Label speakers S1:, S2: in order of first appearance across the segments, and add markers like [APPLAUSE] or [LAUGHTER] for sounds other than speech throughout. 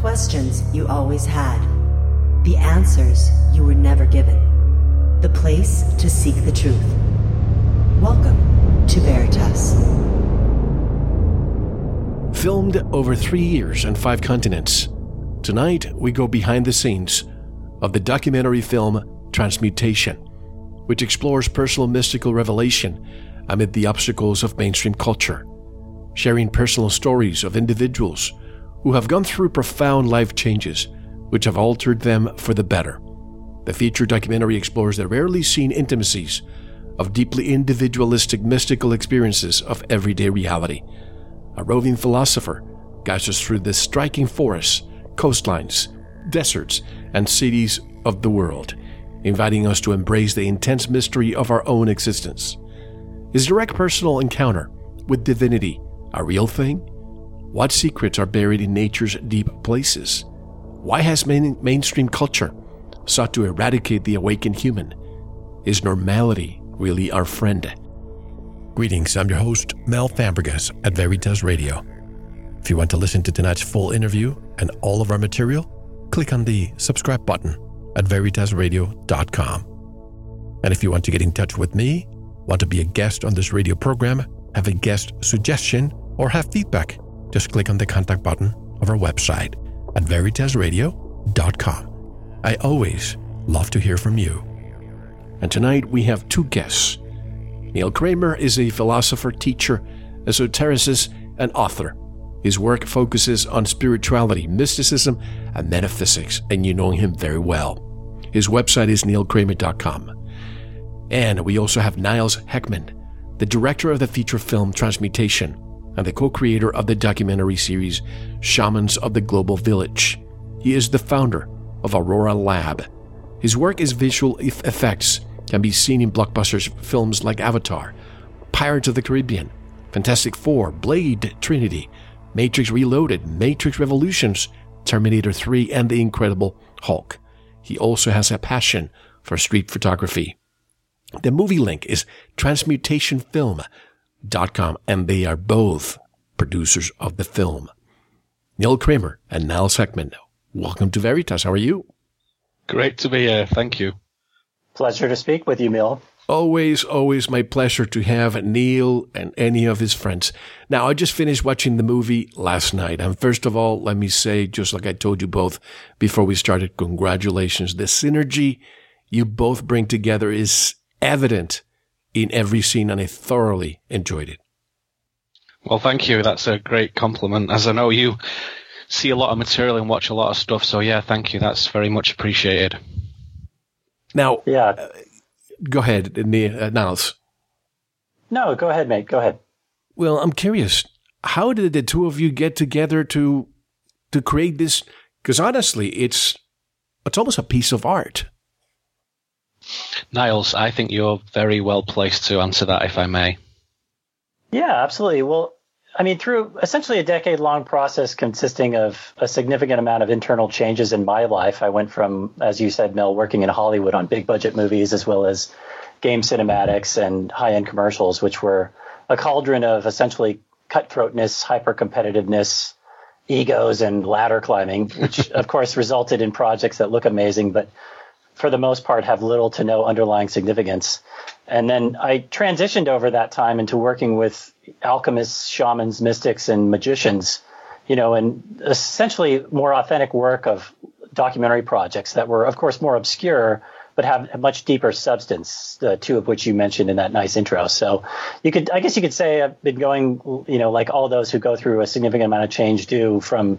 S1: Questions you always had. The answers you were never given. The place to seek the truth. Welcome to Veritas.
S2: Filmed over three years on five continents, tonight we go behind the scenes of the documentary film Transmutation, which explores personal mystical revelation amid the obstacles of mainstream culture, sharing personal stories of individuals who have gone through profound life changes which have altered them for the better. The feature documentary explores the rarely seen intimacies of deeply individualistic mystical experiences of everyday reality. A roving philosopher guides us through the striking forests, coastlines, deserts, and cities of the world, inviting us to embrace the intense mystery of our own existence. Is direct personal encounter with divinity a real thing? What secrets are buried in nature's deep places? Why has main, mainstream culture sought to eradicate the awakened human? Is normality really our friend? Greetings, I'm your host, Mel Fabregas at Veritas Radio. If you want to listen to tonight's full interview and all of our material, click on the subscribe button at veritasradio.com. And if you want to get in touch with me, want to be a guest on this radio program, have a guest suggestion, or have feedback, just click on the contact button of our website at veritasradio.com. I always love to hear from you. And tonight we have two guests. Neil Kramer is a philosopher, teacher, esotericist, and author. His work focuses on spirituality, mysticism, and metaphysics, and you know him very well. His website is neilkramer.com. And we also have Niles Heckman, the director of the feature film Transmutation, and the co creator of the documentary series Shamans of the Global Village. He is the founder of Aurora Lab. His work as visual effects can be seen in blockbusters films like Avatar, Pirates of the Caribbean, Fantastic Four, Blade Trinity, Matrix Reloaded, Matrix Revolutions, Terminator 3, and The Incredible Hulk. He also has a passion for street photography. The movie link is Transmutation Film, and they are both producers of the film. Neil Kramer and Niles Heckman. Welcome to Veritas. How are you?
S3: Great to be here. Thank you.
S4: Pleasure to speak with you, Neil.
S2: Always, always my pleasure to have Neil and any of his friends. Now, I just finished watching the movie last night. And first of all, let me say, just like I told you both before we started, congratulations. The synergy you both bring together is evident in every scene, and I thoroughly enjoyed it.
S3: Well, thank you. That's a great compliment, as I know you see a lot of material and watch a lot of stuff. So, yeah, thank you. That's very much appreciated.
S2: Now,
S4: yeah,
S2: uh, go ahead, uh, Niles.
S4: No, go ahead, mate. Go ahead.
S2: Well, I'm curious. How did the two of you get together to to create this? Because honestly, it's it's almost a piece of art.
S3: Niles, I think you're very well placed to answer that, if I may.
S4: Yeah, absolutely. Well, I mean, through essentially a decade long process consisting of a significant amount of internal changes in my life, I went from, as you said, Mel, working in Hollywood on big budget movies as well as game cinematics and high end commercials, which were a cauldron of essentially cutthroatness, hyper competitiveness, egos, and ladder climbing, which [LAUGHS] of course resulted in projects that look amazing, but for the most part, have little to no underlying significance. And then I transitioned over that time into working with alchemists, shamans, mystics, and magicians, you know, and essentially more authentic work of documentary projects that were, of course, more obscure, but have a much deeper substance, the two of which you mentioned in that nice intro. So you could, I guess you could say I've been going, you know, like all those who go through a significant amount of change do from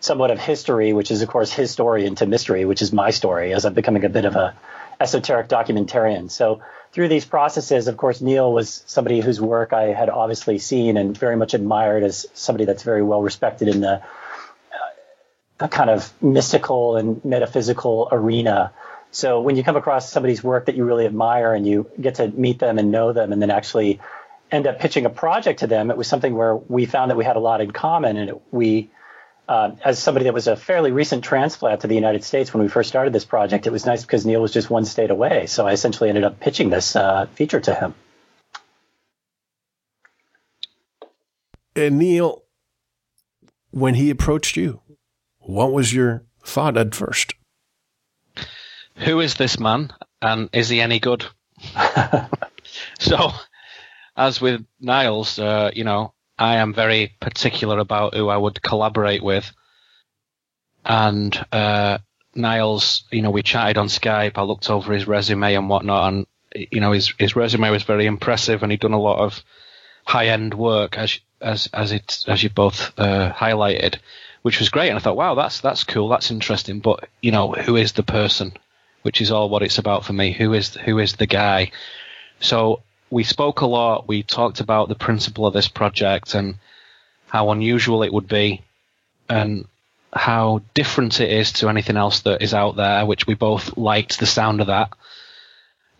S4: somewhat of history, which is of course his story, into mystery, which is my story, as I'm becoming a bit of a esoteric documentarian. So through these processes, of course, Neil was somebody whose work I had obviously seen and very much admired as somebody that's very well respected in the, uh, kind of mystical and metaphysical arena. So when you come across somebody's work that you really admire and you get to meet them and know them and then actually end up pitching a project to them, it was something where we found that we had a lot in common and it, we uh, as somebody that was a fairly recent transplant to the United States when we first started this project, it was nice because Neil was just one state away. So I essentially ended up pitching this uh, feature to him.
S2: And Neil, when he approached you, what was your thought at first?
S3: Who is this man, and is he any good? [LAUGHS] [LAUGHS] so, as with Niles, uh, you know, I am very particular about who I would collaborate with. And uh, Niles, you know, we chatted on Skype. I looked over his resume and whatnot, and you know, his his resume was very impressive, and he'd done a lot of high end work, as as as it as you both uh, highlighted, which was great. And I thought, wow, that's that's cool, that's interesting. But you know, who is the person? Which is all what it's about for me. Who is who is the guy? So we spoke a lot. We talked about the principle of this project and how unusual it would be, and how different it is to anything else that is out there. Which we both liked the sound of that.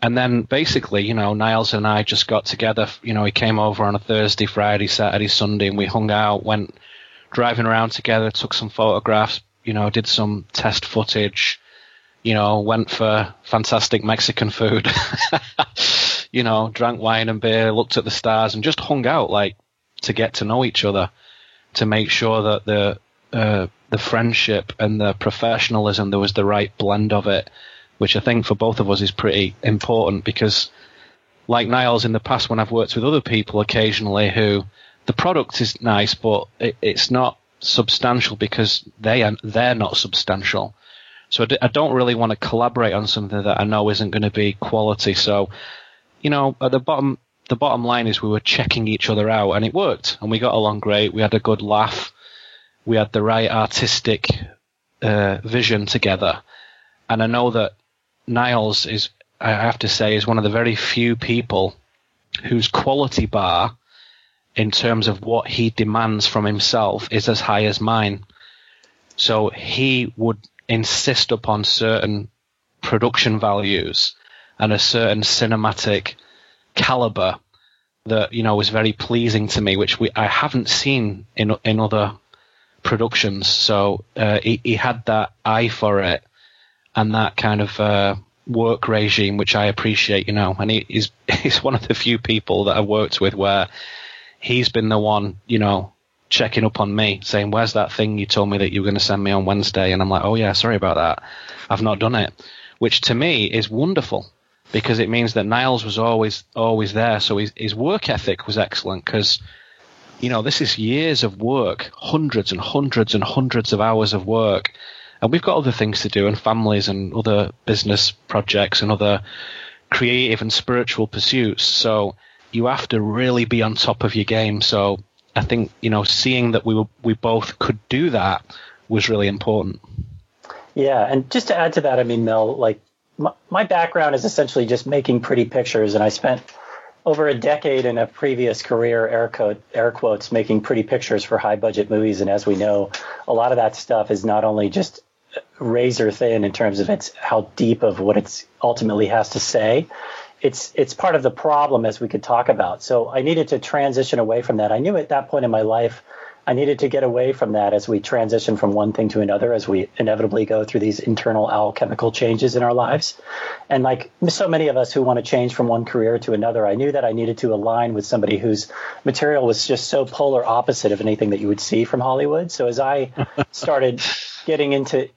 S3: And then basically, you know, Niles and I just got together. You know, he came over on a Thursday, Friday, Saturday, Sunday, and we hung out, went driving around together, took some photographs, you know, did some test footage, you know, went for fantastic Mexican food, [LAUGHS] you know, drank wine and beer, looked at the stars, and just hung out like to get to know each other, to make sure that the uh, the friendship and the professionalism there was the right blend of it which I think for both of us is pretty important because, like Niles in the past, when I've worked with other people occasionally who the product is nice, but it, it's not substantial because they are they're not substantial. So I don't really want to collaborate on something that I know isn't going to be quality. So, you know, at the bottom, the bottom line is we were checking each other out, and it worked, and we got along great. We had a good laugh. We had the right artistic uh, vision together, and I know that Niles is, I have to say, is one of the very few people whose quality bar, in terms of what he demands from himself, is as high as mine. So he would insist upon certain production values and a certain cinematic caliber that you know was very pleasing to me, which we I haven't seen in in other productions. So uh, he, he had that eye for it, and that kind of uh, work regime, which I appreciate, you know, and he, he's [LAUGHS] he's one of the few people that I've worked with where he's been the one, you know, checking up on me, saying, "Where's that thing you told me that you were going to send me on Wednesday?" And I'm like, "Oh yeah, sorry about that. I've not done it," which to me is wonderful because it means that Niles was always always there. So his his work ethic was excellent because. You know, this is years of work, hundreds and hundreds and hundreds of hours of work and we've got other things to do and families and other business projects and other creative and spiritual pursuits. So you have to really be on top of your game. So I think, you know, seeing that we were, we both could do that was really important.
S4: Yeah. And just to add to that, I mean, Mel, like my, background is essentially just making pretty pictures. And I spent over a decade in a previous career, air, air quotes, making pretty pictures for high budget movies. And as we know, a lot of that stuff is not only just razor thin in terms of its how deep of what it's ultimately has to say. It's it's part of the problem as we could talk about. So I needed to transition away from that. I knew at that point in my life I needed to get away from that as we transition from one thing to another, as we inevitably go through these internal alchemical changes in our lives. And like so many of us who want to change from one career to another, I knew that I needed to align with somebody whose material was just so polar opposite of anything that you would see from Hollywood. So as I [LAUGHS] started getting into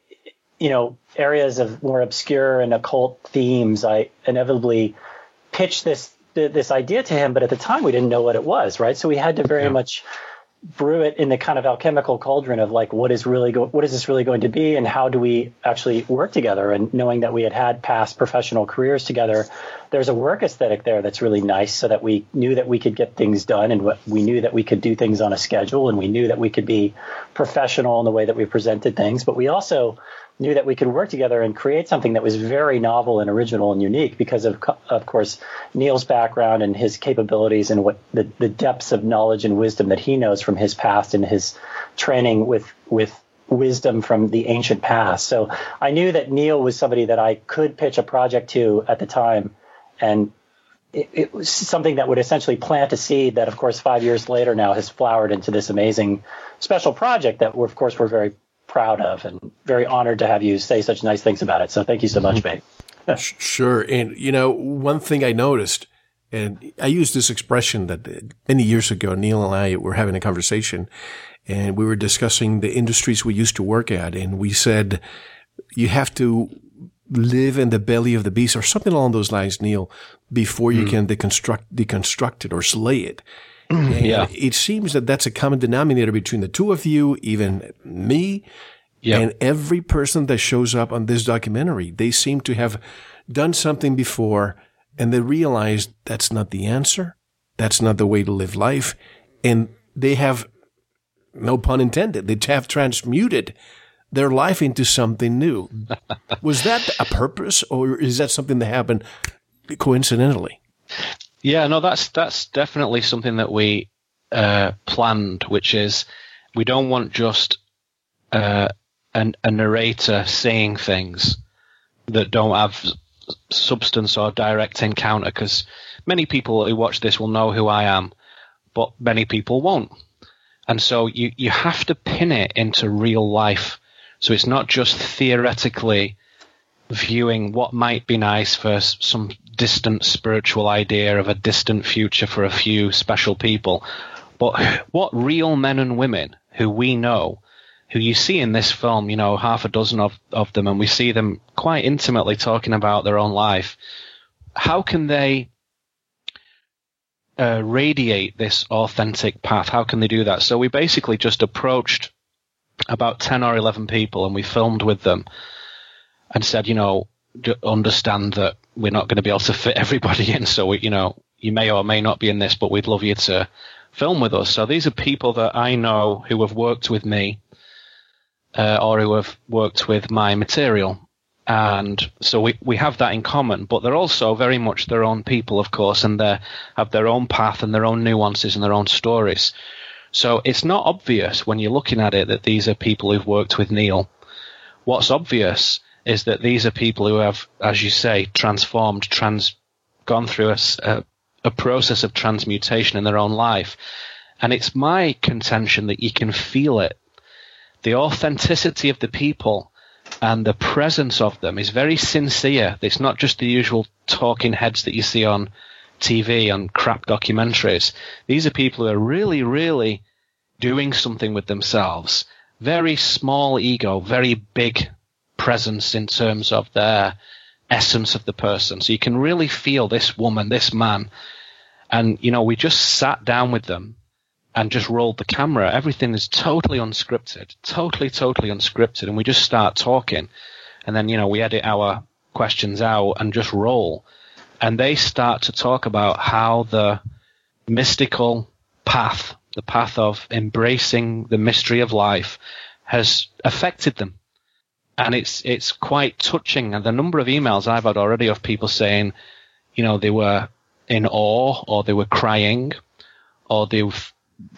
S4: you know, areas of more obscure and occult themes, I inevitably pitched this this idea to him, but at the time we didn't know what it was, right? So we had to very yeah. much brew it in the kind of alchemical cauldron of like what is really go- what is this really going to be and how do we actually work together? And knowing that we had had past professional careers together there's a work aesthetic there that's really nice so that we knew that we could get things done and we knew that we could do things on a schedule and we knew that we could be professional in the way that we presented things. But we also knew that we could work together and create something that was very novel and original and unique because of of course Neil's background and his capabilities and what the, the depths of knowledge and wisdom that he knows from his past and his training with with wisdom from the ancient past. So I knew that Neil was somebody that I could pitch a project to at the time and it, it, was something that would essentially plant a seed that, of course, five years later now has flowered into this amazing special project that, of course, we're very proud of and very honored to have you say such nice things about it. So thank you so much, babe.
S2: sure. And, you know, one thing I noticed, and I used this expression that many years ago, Neil and I were having a conversation, and we were discussing the industries we used to work at, and we said you have to live in the belly of the beast or something along those lines, Neil, before you mm. can deconstruct deconstruct it or slay it. Yeah, it seems that that's a common denominator between the two of you, even me, yep. and every person that shows up on this documentary. They seem to have done something before, and they realize that's not the answer. That's not the way to live life, and they have, no pun intended, they have transmuted their life into something new. [LAUGHS] Was that a purpose, or is that something that happened coincidentally?
S3: Yeah, no, that's that's definitely something that we uh, planned, which is we don't want just uh, an, a narrator saying things that don't have substance or direct encounter, because many people who watch this will know who I am, but many people won't. And so you, you have to pin it into real life so it's not just theoretically viewing what might be nice for some distant spiritual idea of a distant future for a few special people, but what real men and women who we know, who you see in this film, you know, half a dozen of, of them, and we see them quite intimately talking about their own life, how can they uh, radiate this authentic path? How can they do that? So we basically just approached about 10 or 11 people and we filmed with them and said, you know, understand that we're not going to be able to fit everybody in. So, we, you know, you may or may not be in this, but we'd love you to film with us. So these are people that I know who have worked with me uh, or who have worked with my material. And so we, we have that in common, but they're also very much their own people, of course, and they have their own path and their own nuances and their own stories. So it's not obvious when you're looking at it that these are people who've worked with Neil. What's obvious is that these are people who have, as you say, transformed, trans, gone through a, a, a process of transmutation in their own life. And it's my contention that you can feel it. The authenticity of the people and the presence of them is very sincere. It's not just the usual talking heads that you see on TV on crap documentaries. These are people who are really, really doing something with themselves. Very small ego, very big presence in terms of their essence of the person. So you can really feel this woman, this man. And, you know, we just sat down with them and just rolled the camera. Everything is totally unscripted, totally, totally unscripted. And we just start talking. And then, you know, we edit our questions out and just roll and they start to talk about how the mystical path, the path of embracing the mystery of life, has affected them. And it's it's quite touching. And the number of emails I've had already of people saying, you know, they were in awe or they were crying or they've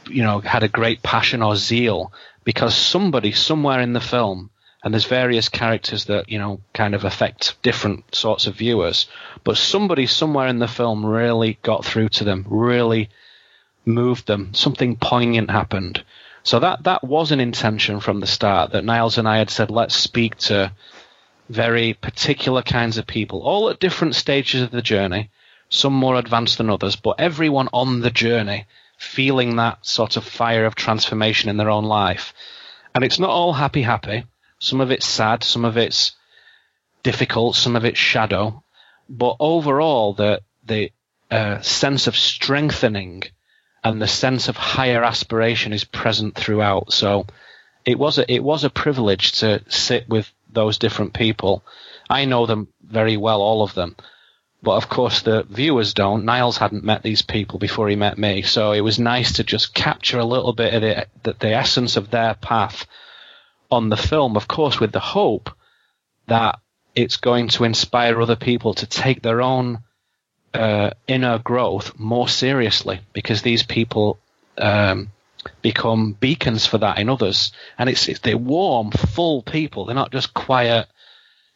S3: you know had a great passion or zeal because somebody somewhere in the film and there's various characters that you know kind of affect different sorts of viewers but somebody somewhere in the film really got through to them really moved them something poignant happened so that that was an intention from the start that Niles and I had said let's speak to very particular kinds of people all at different stages of the journey some more advanced than others but everyone on the journey feeling that sort of fire of transformation in their own life and it's not all happy happy some of it's sad, some of it's difficult, some of it's shadow. But overall, the the uh, sense of strengthening and the sense of higher aspiration is present throughout. So it was a, it was a privilege to sit with those different people. I know them very well, all of them. But of course, the viewers don't. Niles hadn't met these people before he met me, so it was nice to just capture a little bit of the, the, the essence of their path on the film, of course, with the hope that it's going to inspire other people to take their own uh, inner growth more seriously because these people um, become beacons for that in others. And it's, it's they're warm, full people. They're not just quiet,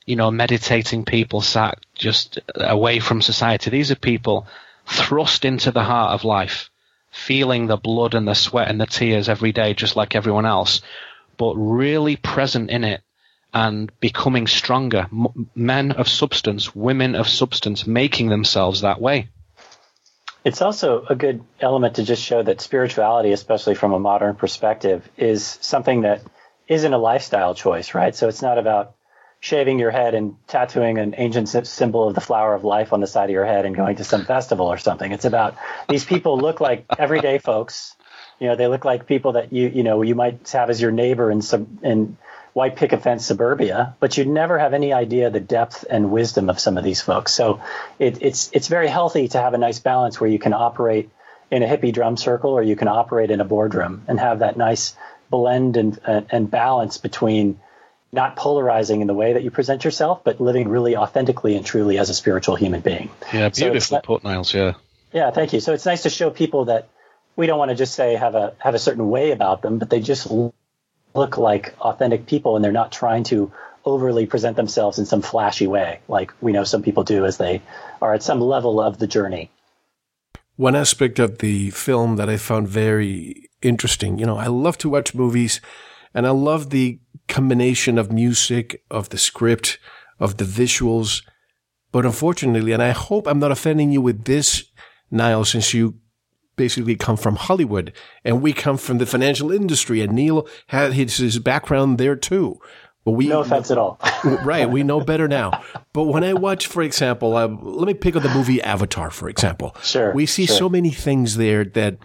S3: you know, meditating people sat just away from society. These are people thrust into the heart of life, feeling the blood and the sweat and the tears every day, just like everyone else, but really present in it and becoming stronger. Men of substance, women of substance, making themselves that way.
S4: It's also a good element to just show that spirituality, especially from a modern perspective, is something that isn't a lifestyle choice, right? So it's not about shaving your head and tattooing an ancient symbol of the flower of life on the side of your head and going to some festival or something. It's about these people look like everyday folks. You know, they look like people that you you know you might have as your neighbor in some in white picket fence suburbia, but you'd never have any idea the depth and wisdom of some of these folks. So it, it's it's very healthy to have a nice balance where you can operate in a hippie drum circle or you can operate in a boardroom and have that nice blend and and balance between not polarizing in the way that you present yourself, but living really authentically and truly as a spiritual human being.
S3: Yeah, beautiful so Niles. Yeah.
S4: Yeah, thank you. So it's nice to show people that we don't want to just say have a have a certain way about them, but they just look like authentic people and they're not trying to overly present themselves in some flashy way, like we know some people do as they are at some level of the journey.
S2: One aspect of the film that I found very interesting, you know, I love to watch movies and I love the combination of music, of the script, of the visuals. But unfortunately, and I hope I'm not offending you with this, Niles, since you basically come from Hollywood and we come from the financial industry and Neil had his, his background there too.
S4: But we, no offense at all.
S2: right. We know better now. But when I watch, for example, uh, let me pick up the movie Avatar, for example.
S4: Sure.
S2: We see
S4: sure.
S2: so many things there that,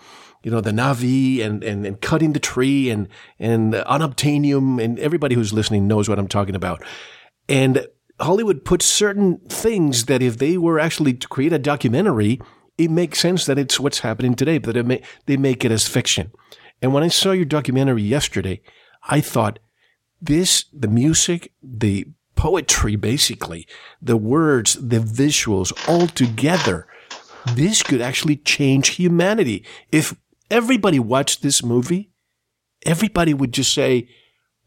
S2: you know, the Na'vi and, and, and cutting the tree and, and unobtainium and everybody who's listening knows what I'm talking about. And Hollywood puts certain things that if they were actually to create a documentary, it makes sense that it's what's happening today, but may, they make it as fiction. And when I saw your documentary yesterday, I thought this, the music, the poetry, basically, the words, the visuals all together, this could actually change humanity. If everybody watched this movie, everybody would just say,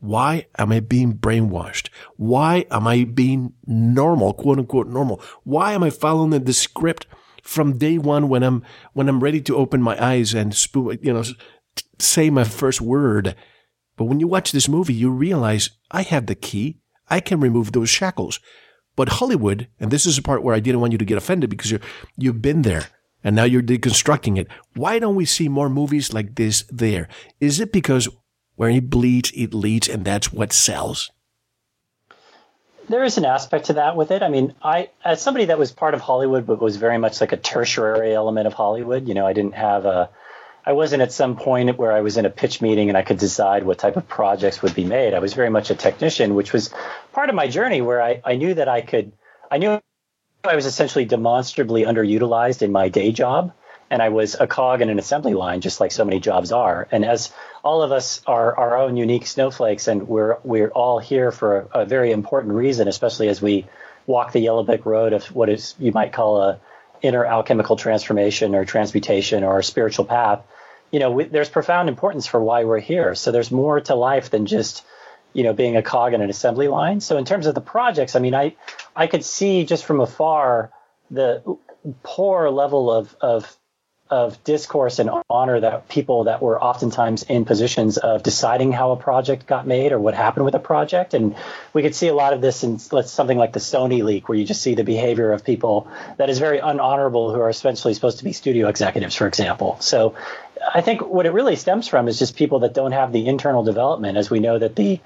S2: why am I being brainwashed? Why am I being normal, quote unquote normal? Why am I following the script from day one when I'm when I'm ready to open my eyes and you know say my first word. But when you watch this movie, you realize I have the key. I can remove those shackles. But Hollywood, and this is the part where I didn't want you to get offended because you you've been there and now you're deconstructing it. Why don't we see more movies like this there? Is it because where it bleeds, it leads, and that's what sells?
S4: There is an aspect to that with it. I mean, I as somebody that was part of Hollywood but was very much like a tertiary element of Hollywood, you know, I didn't have a I wasn't at some point where I was in a pitch meeting and I could decide what type of projects would be made. I was very much a technician, which was part of my journey where I, I knew that I could I knew I was essentially demonstrably underutilized in my day job and I was a cog in an assembly line, just like so many jobs are. And as all of us are our own unique snowflakes, and we're we're all here for a, a very important reason, especially as we walk the yellow brick road of what is you might call a inner alchemical transformation or transmutation or a spiritual path. You know, we, there's profound importance for why we're here. So there's more to life than just you know being a cog in an assembly line. So in terms of the projects, I mean, I I could see just from afar the poor level of of of discourse and honor that people that were oftentimes in positions of deciding how a project got made or what happened with a project. And we could see a lot of this in something like the Sony leak, where you just see the behavior of people that is very unhonorable who are essentially supposed to be studio executives, for example. So I think what it really stems from is just people that don't have the internal development, as we know that the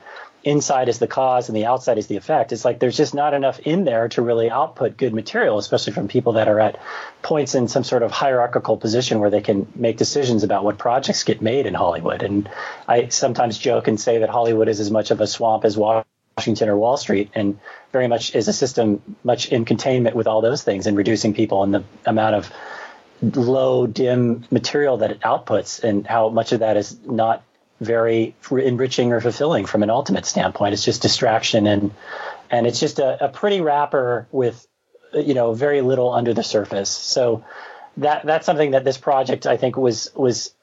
S4: inside is the cause and the outside is the effect. It's like there's just not enough in there to really output good material, especially from people that are at points in some sort of hierarchical position where they can make decisions about what projects get made in Hollywood. And I sometimes joke and say that Hollywood is as much of a swamp as Washington or Wall Street, and very much is a system much in containment with all those things and reducing people and the amount of low dim material that it outputs and how much of that is not very enriching or fulfilling from an ultimate standpoint. It's just distraction and and it's just a, a pretty wrapper with you know very little under the surface. So that that's something that this project I think was was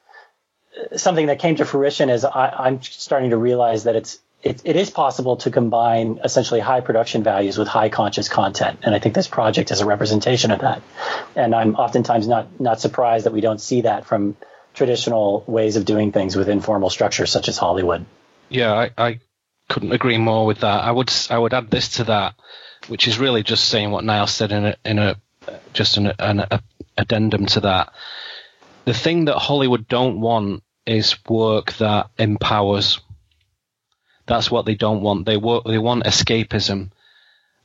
S4: uh, something that came to fruition as I, am starting to realize that it's it, it is possible to combine essentially high production values with high conscious content, and I think this project is a representation of that. And I'm oftentimes not not surprised that we don't see that from traditional ways of doing things with informal structures such as Hollywood.
S3: Yeah, I, I couldn't agree more with that. I would I would add this to that, which is really just saying what Niles said in a in a just an, a, in a, addendum to that. The thing that Hollywood don't want is work that empowers. That's what they don't want. They work, they want escapism,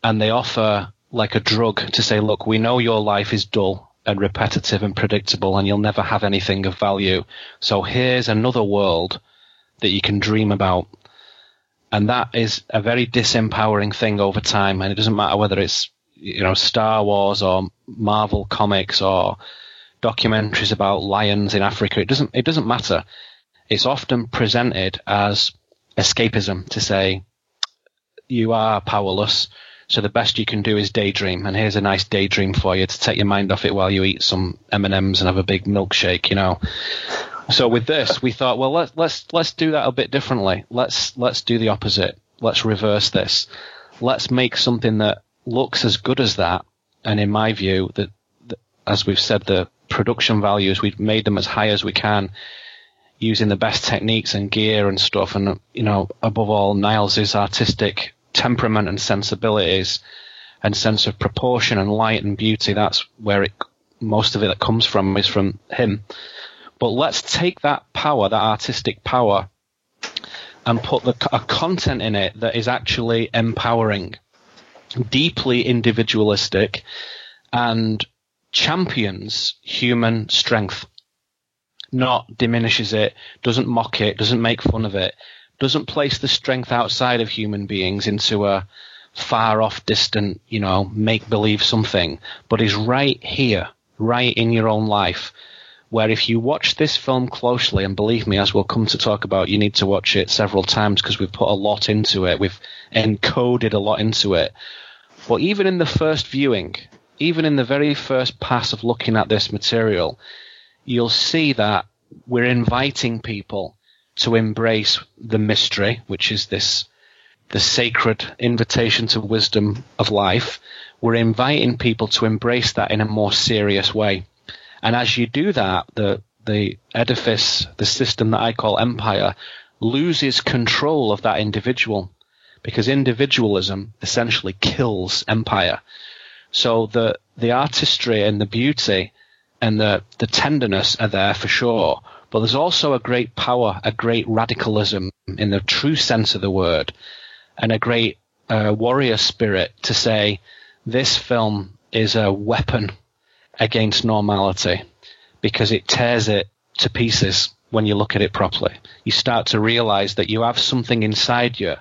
S3: and they offer like a drug to say, look, we know your life is dull and repetitive and predictable, and you'll never have anything of value. So here's another world that you can dream about. And that is a very disempowering thing over time. And it doesn't matter whether it's, you know, Star Wars or Marvel comics or documentaries about lions in Africa. It doesn't, it doesn't matter. It's often presented as escapism to say, you are powerless. So the best you can do is daydream, and here's a nice daydream for you to take your mind off it while you eat some M and M's and have a big milkshake, you know. So with this, we thought, well, let's let's let's do that a bit differently. Let's let's do the opposite. Let's reverse this. Let's make something that looks as good as that. And in my view, that as we've said, the production values we've made them as high as we can, using the best techniques and gear and stuff. And you know, above all, Niles' is artistic temperament and sensibilities and sense of proportion and light and beauty. That's where it most of it that comes from is from him. But let's take that power, that artistic power, and put the, a content in it that is actually empowering, deeply individualistic, and champions human strength. Not diminishes it, doesn't mock it, doesn't make fun of it, doesn't place the strength outside of human beings into a far off, distant, you know, make believe something, but is right here, right in your own life where if you watch this film closely, and believe me, as we'll come to talk about, you need to watch it several times because we've put a lot into it. We've encoded a lot into it. But even in the first viewing, even in the very first pass of looking at this material, you'll see that we're inviting people to embrace the mystery, which is this the sacred invitation to wisdom of life. We're inviting people to embrace that in a more serious way. And as you do that, the the edifice, the system that I call empire, loses control of that individual because individualism essentially kills empire. So the the artistry and the beauty and the the tenderness are there for sure, but there's also a great power, a great radicalism in the true sense of the word, and a great uh, warrior spirit to say this film is a weapon against normality because it tears it to pieces when you look at it properly. You start to realize that you have something inside you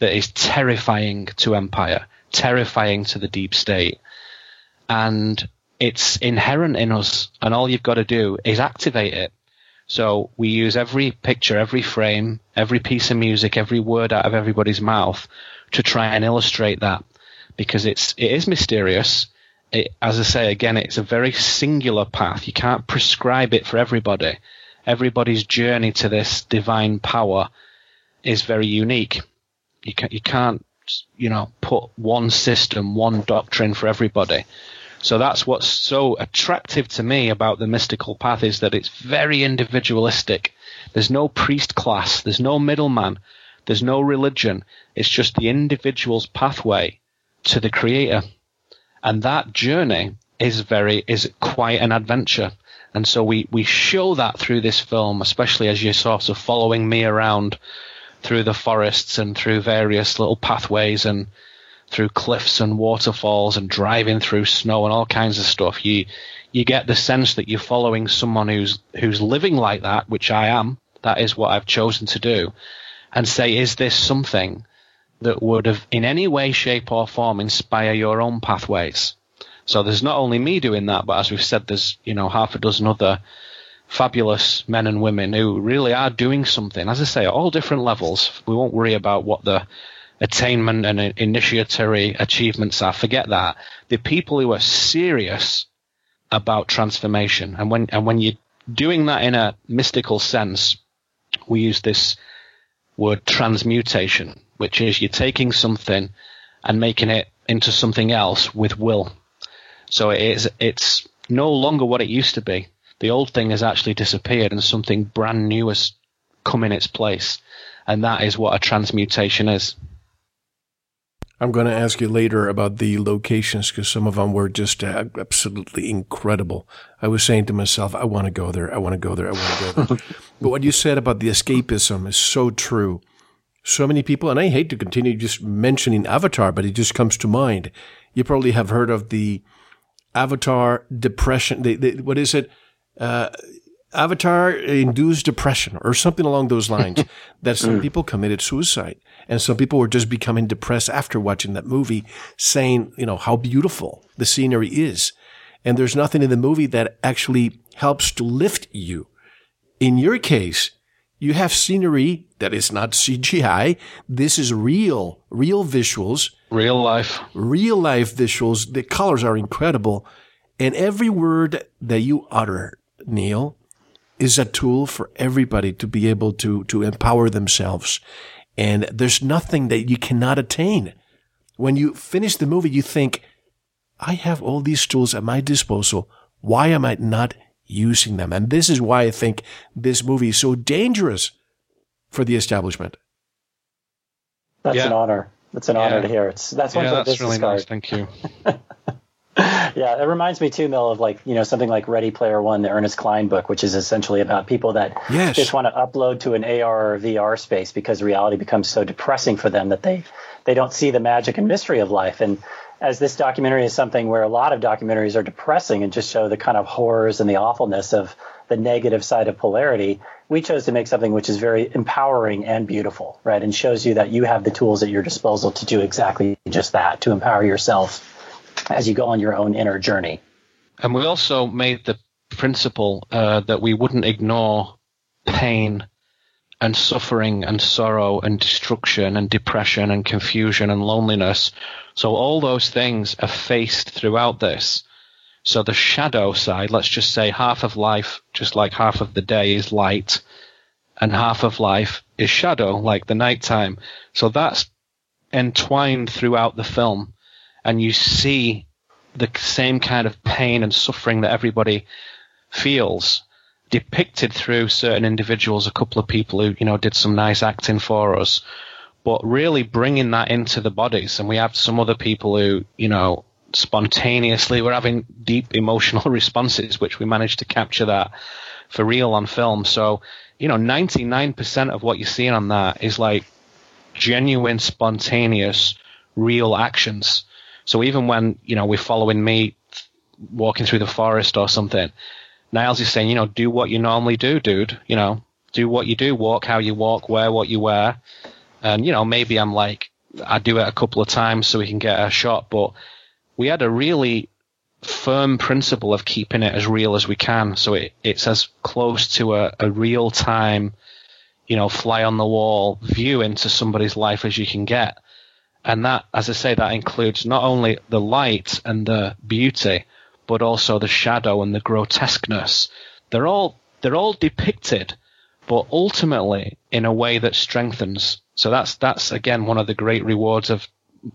S3: that is terrifying to empire, terrifying to the deep state. And it's inherent in us, and all you've got to do is activate it. So we use every picture, every frame, every piece of music, every word out of everybody's mouth to try and illustrate that because it's it is mysterious it, as I say again, it's a very singular path. You can't prescribe it for everybody. Everybody's journey to this divine power is very unique. You can you can't you know put one system, one doctrine for everybody. So that's what's so attractive to me about the mystical path is that it's very individualistic. There's no priest class. There's no middleman. There's no religion. It's just the individual's pathway to the creator and that journey is very is quite an adventure. And so we we show that through this film, especially as you're sort of following me around through the forests and through various little pathways and through cliffs and waterfalls and driving through snow and all kinds of stuff. You you get the sense that you're following someone who's who's living like that, which I am. That is what I've chosen to do. And say, is this something that would have in any way, shape or form inspire your own pathways. So there's not only me doing that, but as we've said, there's, you know, half a dozen other fabulous men and women who really are doing something. As I say, at all different levels. We won't worry about what the attainment and initiatory achievements are. Forget that. The people who are serious about transformation. And when, and when you're doing that in a mystical sense, we use this word transmutation which is you're taking something and making it into something else with will. So it is, it's no longer what it used to be. The old thing has actually disappeared and something brand new has come in its place. And that is what a transmutation is.
S2: I'm going to ask you later about the locations because some of them were just uh, absolutely incredible. I was saying to myself, I want to go there. I want to go there. I want to go there. [LAUGHS] but what you said about the escapism is so true. So many people, and I hate to continue just mentioning Avatar, but it just comes to mind. You probably have heard of the Avatar depression. The, the, what is it? Uh, Avatar induced depression or something along those lines [LAUGHS] that some people committed suicide. And so people were just becoming depressed after watching that movie, saying, you know, how beautiful the scenery is. And there's nothing in the movie that actually helps to lift you. In your case, you have scenery that is not CGI. This is real, real visuals.
S3: Real life.
S2: Real life visuals. The colors are incredible. And every word that you utter, Neil, is a tool for everybody to be able to, to empower themselves. And there's nothing that you cannot attain. When you finish the movie, you think, I have all these tools at my disposal. Why am I not using them? And this is why I think this movie is so dangerous for the establishment.
S4: That's
S3: Yeah.
S4: an honor. That's an honor to hear. It's that's one
S3: Yeah,
S4: for the
S3: that's
S4: business
S3: really
S4: card.
S3: nice. Thank you. [LAUGHS]
S4: Yeah, it reminds me too, Mel, of like you know something like Ready Player One, the Ernest Cline book, which is essentially about people that
S2: Yes.
S4: just want to upload to an AR or VR space because reality becomes so depressing for them that they they don't see the magic and mystery of life. And as this documentary is something where a lot of documentaries are depressing and just show the kind of horrors and the awfulness of the negative side of polarity, we chose to make something which is very empowering and beautiful, right? And shows you that you have the tools at your disposal to do exactly just that, to empower yourself as you go on your own inner journey.
S3: And we also made the principle uh, that we wouldn't ignore pain and suffering and sorrow and destruction and depression and confusion and loneliness. So all those things are faced throughout this. So the shadow side, let's just say half of life, just like half of the day is light and half of life is shadow, like the nighttime. So that's entwined throughout the film and you see the same kind of pain and suffering that everybody feels depicted through certain individuals, a couple of people who, you know, did some nice acting for us, but really bringing that into the bodies. And we have some other people who, you know, spontaneously were having deep emotional [LAUGHS] responses, which we managed to capture that for real on film. So, you know, 99% of what you're seeing on that is like genuine, spontaneous, real actions. So even when, you know, we're following me walking through the forest or something, Niles is saying, you know, do what you normally do, dude. You know, do what you do, walk how you walk, wear what you wear. And, you know, maybe I'm like, I do it a couple of times so we can get a shot, but we had a really firm principle of keeping it as real as we can. So it, it's as close to a, a real time, you know, fly on the wall view into somebody's life as you can get. And that, as I say, that includes not only the light and the beauty, but also the shadow and the grotesqueness. They're all, they're all depicted, but ultimately in a way that strengthens. So that's, that's again one of the great rewards of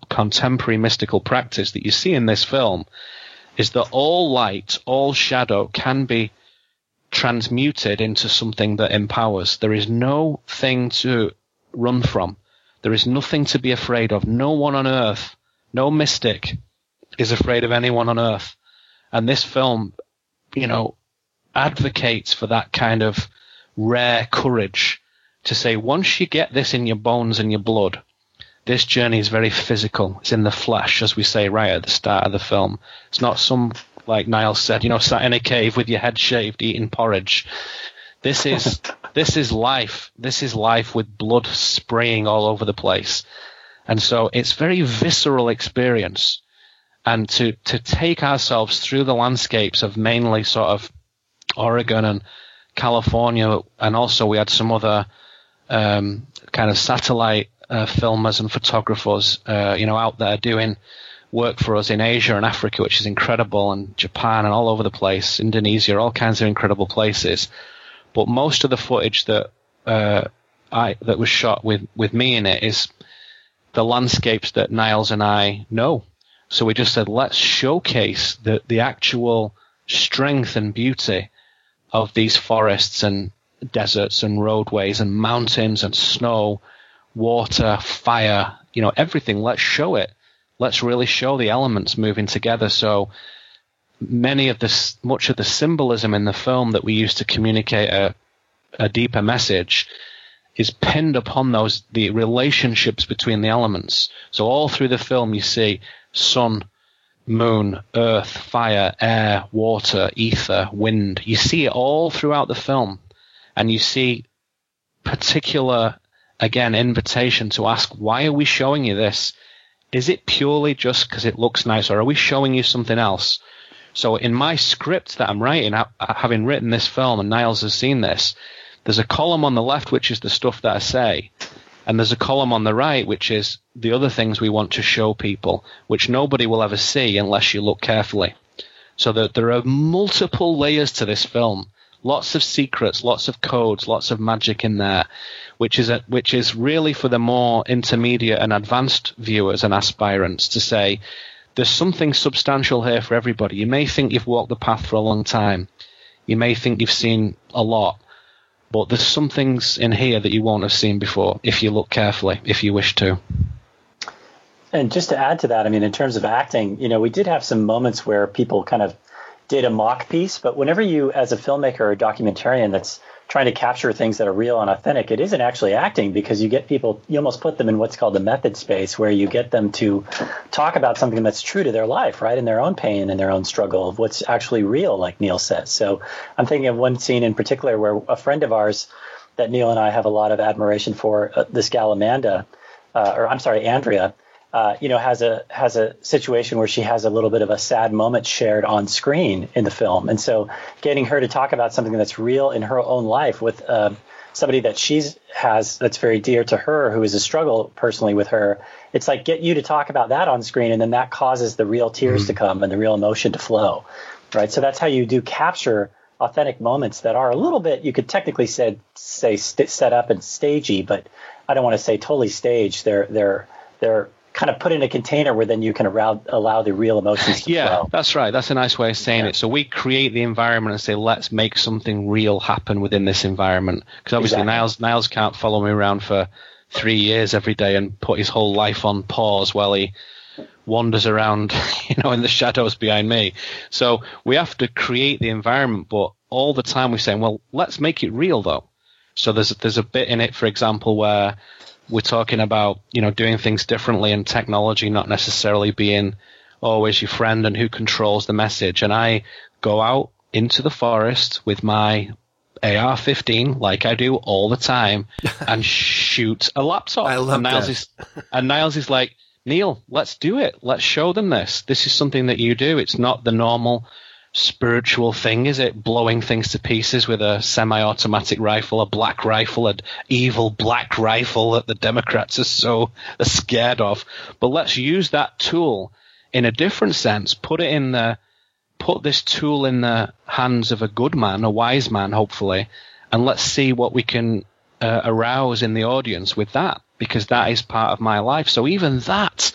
S3: contemporary mystical practice that you see in this film is that all light, all shadow can be transmuted into something that empowers. There is no thing to run from. There is nothing to be afraid of. No one on earth, no mystic is afraid of anyone on earth. And this film, you know, advocates for that kind of rare courage to say once you get this in your bones and your blood, this journey is very physical. It's in the flesh, as we say right at the start of the film. It's not some, like Niles said, you know, sat in a cave with your head shaved eating porridge. This is, [LAUGHS] this is life. This is life with blood spraying all over the place. And so it's very visceral experience. And to, to take ourselves through the landscapes of mainly sort of Oregon and California, and also we had some other um, kind of satellite uh, filmers and photographers, uh, you know, out there doing work for us in Asia and Africa, which is incredible, and Japan and all over the place, Indonesia, all kinds of incredible places. But most of the footage that uh, I that was shot with with me in it is the landscapes that Niles and I know. So we just said, let's showcase the the actual strength and beauty of these forests and deserts and roadways and mountains and snow, water, fire, you know, everything. Let's show it. Let's really show the elements moving together. So many of this, much of the symbolism in the film that we use to communicate a, a deeper message is pinned upon those the relationships between the elements. So all through the film, you see sun, moon, earth, fire, air, water, ether, wind. You see it all throughout the film, and you see particular again invitation to ask why are we showing you this? Is it purely just because it looks nice, or are we showing you something else? So in my script that I'm writing, having written this film, and Niles has seen this, there's a column on the left which is the stuff that I say, and there's a column on the right which is the other things we want to show people, which nobody will ever see unless you look carefully. So that there are multiple layers to this film, lots of secrets, lots of codes, lots of magic in there, which is a, which is really for the more intermediate and advanced viewers and aspirants to say, there's something substantial here for everybody. You may think you've walked the path for a long time. You may think you've seen a lot but there's some things in here that you won't have seen before if you look carefully, if you wish to.
S4: And just to add to that, I mean, in terms of acting, you know, we did have some moments where people kind of did a mock piece, but whenever you, as a filmmaker or a documentarian that's trying to capture things that are real and authentic, it isn't actually acting because you get people, you almost put them in what's called the method space where you get them to talk about something that's true to their life, right? In their own pain and their own struggle of what's actually real, like Neil says. So I'm thinking of one scene in particular where a friend of ours that Neil and I have a lot of admiration for, uh, this gal Amanda, uh, or I'm sorry, Andrea, uh, you know, has a has a situation where she has a little bit of a sad moment shared on screen in the film, and so getting her to talk about something that's real in her own life with uh, somebody that she's has that's very dear to her, who is a struggle personally with her. It's like get you to talk about that on screen, and then that causes the real tears mm-hmm. to come and the real emotion to flow, right? So that's how you do capture authentic moments that are a little bit you could technically say say st- set up and stagey, but I don't want to say totally staged. They're they're they're kind of put in a container where then you can allow, allow the real emotions to
S3: yeah,
S4: flow.
S3: that's right. That's a nice way of saying yeah. it. So we create the environment and say, let's make something real happen within this environment. Because obviously exactly. Niles Niles can't follow me around for three years every day and put his whole life on pause while he wanders around, [LAUGHS] you know, in the shadows behind me. So we have to create the environment, but all the time we're saying, well, let's make it real though. So there's there's a bit in it, for example, where we're talking about you know doing things differently and technology not necessarily being always your friend and who controls the message. And I go out into the forest with my AR-15 like I do all the time [LAUGHS] and shoot a laptop.
S2: I love
S3: and Niles
S2: that.
S3: Is, and Niles is like, Neil, let's do it. Let's show them this. This is something that you do. It's not the normal spiritual thing, is it? Blowing things to pieces with a semi-automatic rifle, a black rifle, an evil black rifle that the Democrats are so [LAUGHS] scared of. But let's use that tool in a different sense. Put it in the, put this tool in the hands of a good man, a wise man, hopefully, and let's see what we can uh, arouse in the audience with that, because that is part of my life. So even that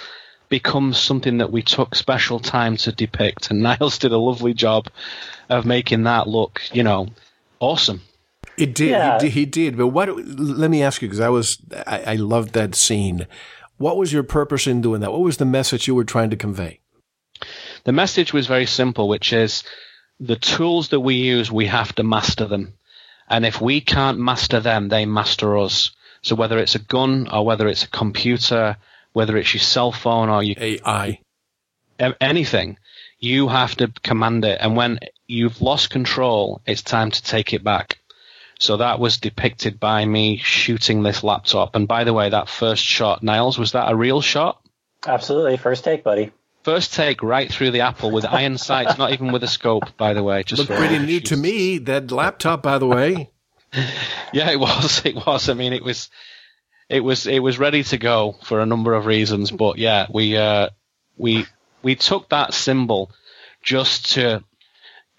S3: becomes something that we took special time to depict. And [LAUGHS] Niles did a lovely job of making that look, you know, awesome.
S2: It did. Yeah. He, did he did. But what? Let me ask you because I was I, I loved that scene. What was your purpose in doing that? What was the message you were trying to convey?
S3: The message was very simple, which is the tools that we use, we have to master them. And if we can't master them, they master us. So whether it's a gun or whether it's a computer whether it's your cell phone or your
S2: AI,
S3: anything, you have to command it. And when you've lost control, it's time to take it back. So that was depicted by me shooting this laptop. And by the way, that first shot, Niles, was that a real shot?
S4: Absolutely. First take, buddy.
S3: First take right through the apple with iron sights, not even with a scope, by the way.
S2: Just Looked pretty new to me, that laptop, by the way. [LAUGHS]
S3: yeah, it was. It was. I mean, it was it was it was ready to go for a number of reasons, but yeah, we uh, we we took that symbol just to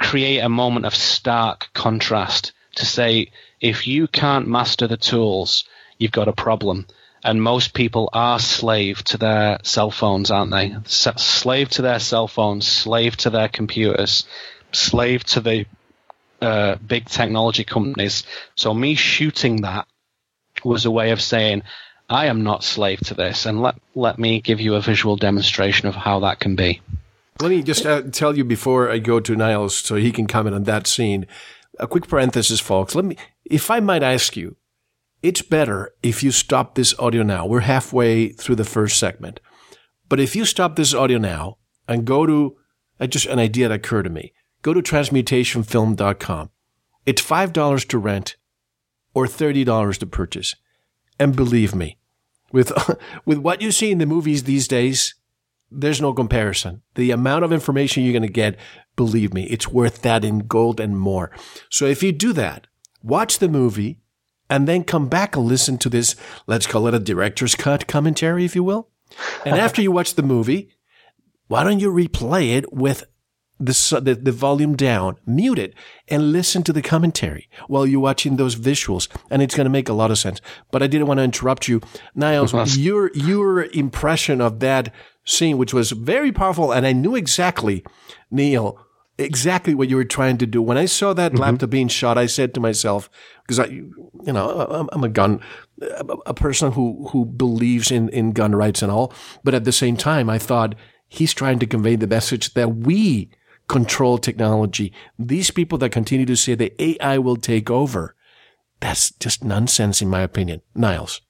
S3: create a moment of stark contrast to say if you can't master the tools, you've got a problem. And most people are slave to their cell phones, aren't they? S- slave to their cell phones, slave to their computers, slave to the uh, big technology companies. So me shooting that was a way of saying, I am not slave to this, and let let me give you a visual demonstration of how that can be.
S2: Let me just uh, tell you before I go to Niles, so he can comment on that scene. A quick parenthesis, folks. Let me, if I might ask you, it's better if you stop this audio now. We're halfway through the first segment, but if you stop this audio now and go to uh, just an idea that occurred to me, go to transmutationfilm.com. It's five dollars to rent or thirty dollars to purchase. And believe me, with, [LAUGHS] with what you see in the movies these days, there's no comparison. The amount of information you're going to get, believe me, it's worth that in gold and more. So if you do that, watch the movie and then come back and listen to this, let's call it a director's cut commentary, if you will. And after you watch the movie, why don't you replay it with the, the, the volume down, mute it, and listen to the commentary while you're watching those visuals, and it's going to make a lot of sense. But I didn't want to interrupt you, Niles. your your impression of that scene, which was very powerful, and I knew exactly, Neil, exactly what you were trying to do. When I saw that mm-hmm. laptop being shot, I said to myself, because I, you know, I'm a gun, a person who who believes in in gun rights and all, but at the same time, I thought he's trying to convey the message that we control technology. These people that continue to say that AI will take over, that's just nonsense in my opinion. Niles.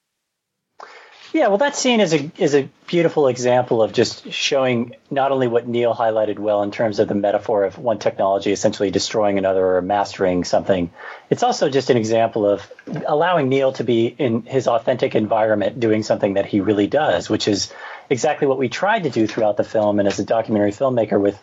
S4: Yeah, well, that scene is a is a beautiful example of just showing not only what Neil highlighted well in terms of the metaphor of one technology essentially destroying another or mastering something. It's also just an example of allowing Neil to be in his authentic environment, doing something that he really does, which is exactly what we tried to do throughout the film. And as a documentary filmmaker, with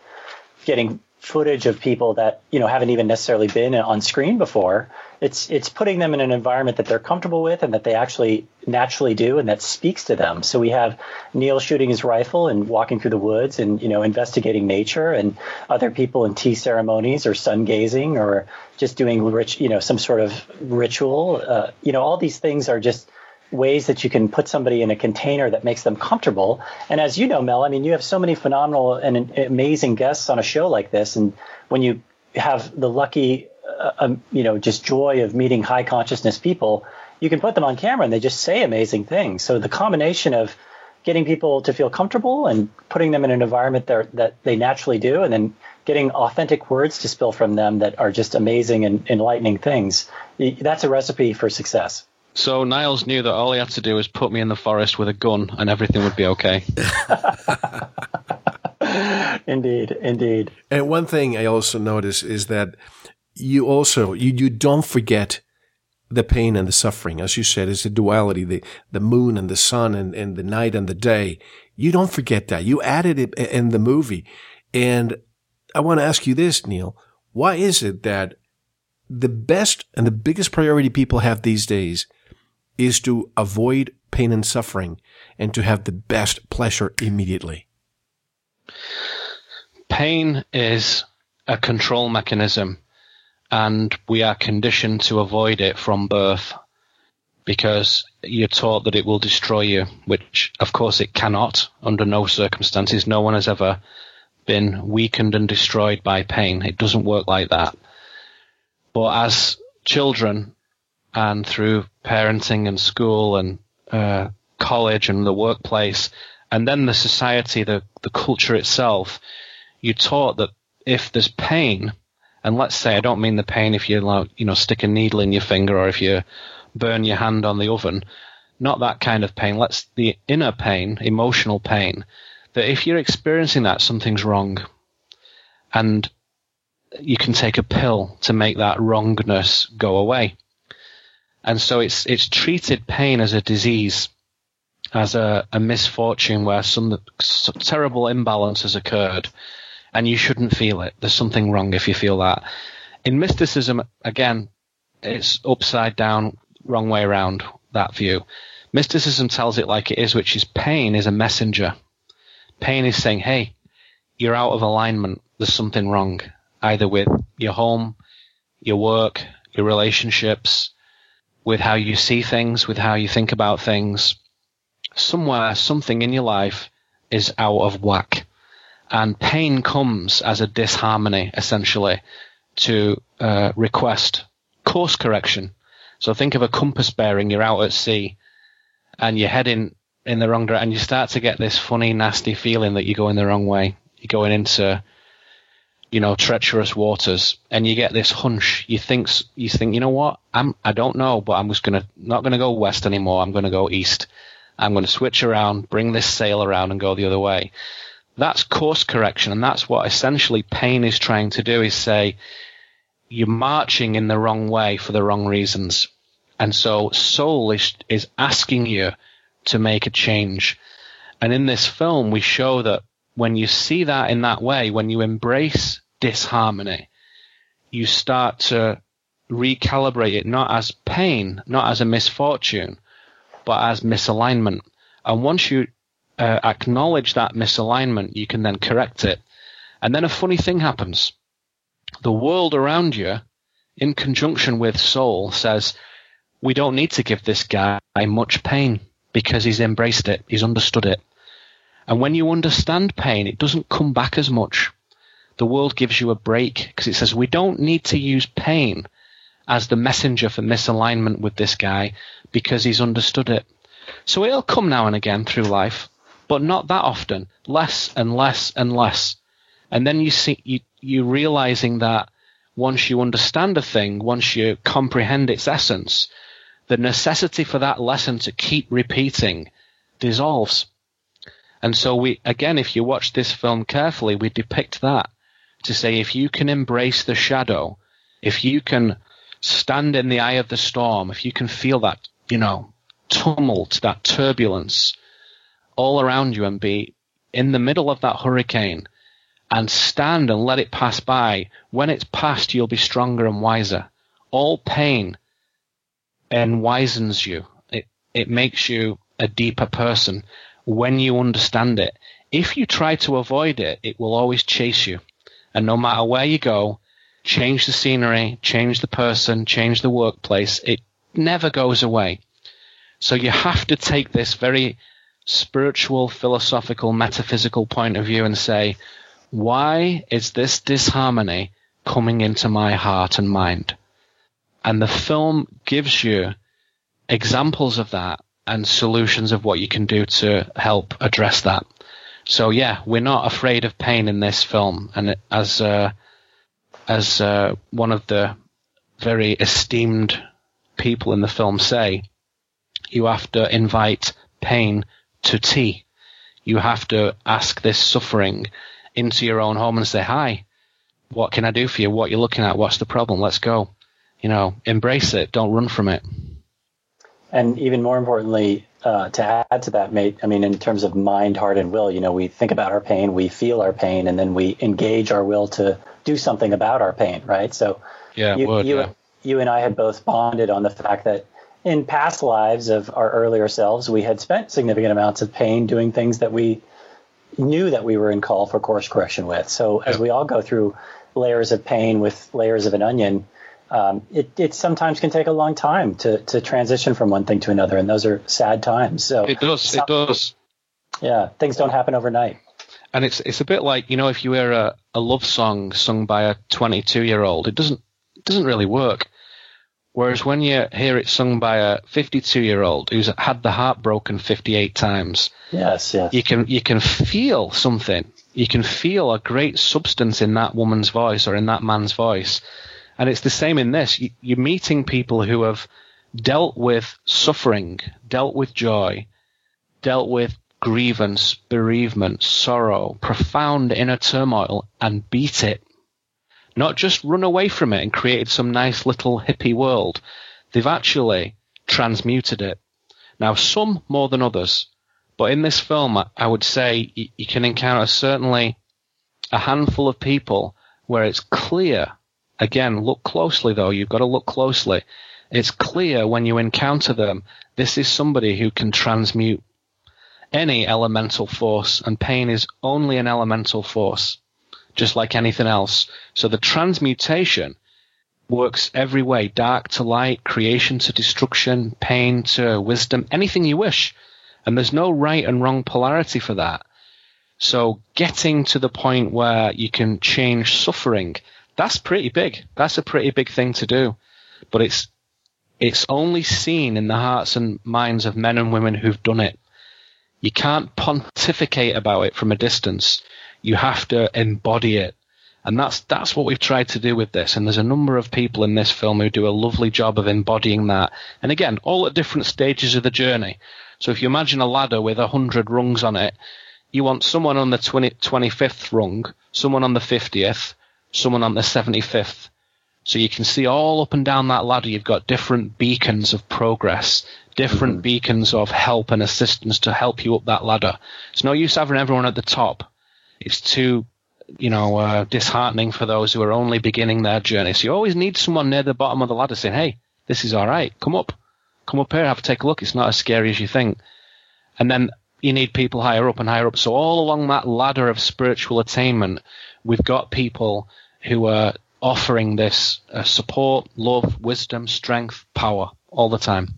S4: getting footage of people that you know haven't even necessarily been on screen before. It's it's putting them in an environment that they're comfortable with and that they actually naturally do and that speaks to them. So we have Neil shooting his rifle and walking through the woods and you know investigating nature and other people in tea ceremonies or sun gazing or just doing rich you know some sort of ritual. Uh, you know all these things are just ways that you can put somebody in a container that makes them comfortable. And as you know, Mel, I mean, you have so many phenomenal and amazing guests on a show like this. And when you have the lucky, uh, um, you know, just joy of meeting high consciousness people, you can put them on camera and they just say amazing things. So the combination of getting people to feel comfortable and putting them in an environment that they naturally do, and then getting authentic words to spill from them that are just amazing and enlightening things, that's a recipe for success.
S3: So Niles knew that all he had to do was put me in the forest with a gun and everything would be okay. [LAUGHS]
S4: indeed, indeed.
S2: And one thing I also notice is that you also you, you don't forget the pain and the suffering. As you said, it's the duality, the, the moon and the sun and, and the night and the day. You don't forget that. You added it in the movie. And I want to ask you this, Neil. Why is it that the best and the biggest priority people have these days is to avoid pain and suffering and to have the best pleasure immediately?
S3: Pain is a control mechanism, and we are conditioned to avoid it from birth because you're taught that it will destroy you, which of course it cannot under no circumstances. No one has ever been weakened and destroyed by pain. It doesn't work like that. But as children, and through parenting and school and uh, college and the workplace, and then the society, the the culture itself, you're taught that if there's pain, and let's say I don't mean the pain if you like, you know stick a needle in your finger or if you burn your hand on the oven, not that kind of pain. Let's the inner pain, emotional pain. That if you're experiencing that, something's wrong, and you can take a pill to make that wrongness go away and so it's it's treated pain as a disease, as a, a misfortune where some, some terrible imbalance has occurred, and you shouldn't feel it. There's something wrong if you feel that. In mysticism, again, it's upside down, wrong way around that view. Mysticism tells it like it is, which is pain is a messenger. Pain is saying, hey, you're out of alignment. There's something wrong, either with your home, your work, your relationships, with how you see things, with how you think about things. Somewhere, something in your life is out of whack. And pain comes as a disharmony, essentially, to uh, request course correction. So think of a compass bearing, you're out at sea, and you're heading in the wrong direction, and you start to get this funny, nasty feeling that you're going the wrong way. You're going into, you know, treacherous waters, and you get this hunch. You think, you think, you know what? I'm, I don't know, but I'm just gonna, not gonna go west anymore. I'm gonna go east. I'm to switch around, bring this sail around, and go the other way. That's course correction, and that's what essentially pain is trying to do: is say you're marching in the wrong way for the wrong reasons, and so soul is is asking you to make a change. And in this film, we show that when you see that in that way, when you embrace disharmony, you start to recalibrate it not as pain, not as a misfortune, but as misalignment. And once you uh, acknowledge that misalignment, you can then correct it. And then a funny thing happens. The world around you, in conjunction with soul, says, we don't need to give this guy much pain because he's embraced it, he's understood it. And when you understand pain, it doesn't come back as much. The world gives you a break because it says we don't need to use pain as the messenger for misalignment with this guy because he's understood it. So it'll come now and again through life, but not that often. Less and less and less. And then you see you you realizing that once you understand a thing, once you comprehend its essence, the necessity for that lesson to keep repeating dissolves. And so we again, if you watch this film carefully, we depict that to say if you can embrace the shadow, if you can stand in the eye of the storm, if you can feel that, you know, tumult, that turbulence all around you and be in the middle of that hurricane and stand and let it pass by, when it's past, you'll be stronger and wiser. All pain enwisens you. It, it makes you a deeper person when you understand it. If you try to avoid it, it will always chase you. And no matter where you go, change the scenery, change the person, change the workplace. It never goes away. So you have to take this very spiritual, philosophical, metaphysical point of view and say, why is this disharmony coming into my heart and mind? And the film gives you examples of that and solutions of what you can do to help address that. So yeah, we're not afraid of pain in this film. And as, uh, as uh, one of the very esteemed people in the film say, you have to invite pain to tea. You have to ask this suffering into your own home and say, hi, what can I do for you? What you're looking at? What's the problem? Let's go. You know, embrace it. Don't run from it.
S4: And even more importantly, uh, to add to that, mate, I mean, in terms of mind, heart, and will, you know, we think about our pain, we feel our pain, and then we engage our will to do something about our pain, right? So,
S3: yeah,
S4: you,
S3: would,
S4: you,
S3: yeah.
S4: you and I had both bonded on the fact that in past lives of our earlier selves, we had spent significant amounts of pain doing things that we knew that we were in call for course correction with. So, as we all go through layers of pain with layers of an onion, um, it, it sometimes can take a long time to, to transition from one thing to another, and those are sad times. So
S3: it does, it does.
S4: Yeah, things don't happen overnight.
S3: And it's it's a bit like you know if you hear a, a love song sung by a 22 year old, it doesn't it doesn't really work. Whereas when you hear it sung by a 52 year old who's had the heart broken 58 times,
S4: yes, yes,
S3: you can you can feel something. You can feel a great substance in that woman's voice or in that man's voice and it's the same in this. You're meeting people who have dealt with suffering, dealt with joy, dealt with grievance, bereavement, sorrow, profound inner turmoil, and beat it. Not just run away from it and created some nice little hippie world. They've actually transmuted it. Now, some more than others, but in this film, I would say you can encounter certainly a handful of people where it's clear Again, look closely though. You've got to look closely. It's clear when you encounter them, this is somebody who can transmute any elemental force, and pain is only an elemental force, just like anything else. So the transmutation works every way dark to light, creation to destruction, pain to wisdom, anything you wish. And there's no right and wrong polarity for that. So getting to the point where you can change suffering that's pretty big. That's a pretty big thing to do. But it's it's only seen in the hearts and minds of men and women who've done it. You can't pontificate about it from a distance. You have to embody it. And that's that's what we've tried to do with this. And there's a number of people in this film who do a lovely job of embodying that. And again, all at different stages of the journey. So if you imagine a ladder with a hundred rungs on it, you want someone on the 20, 25th rung, someone on the 50th, someone on the 75th. So you can see all up and down that ladder, you've got different beacons of progress, different mm-hmm. beacons of help and assistance to help you up that ladder. It's no use having everyone at the top. It's too you know, uh, disheartening for those who are only beginning their journey. So you always need someone near the bottom of the ladder saying, "Hey, this is all right. Come up, come up here, have a take a look. It's not as scary as you think." And then you need people higher up and higher up. So all along that ladder of spiritual attainment, we've got people who are offering this uh, support, love, wisdom, strength, power all the time.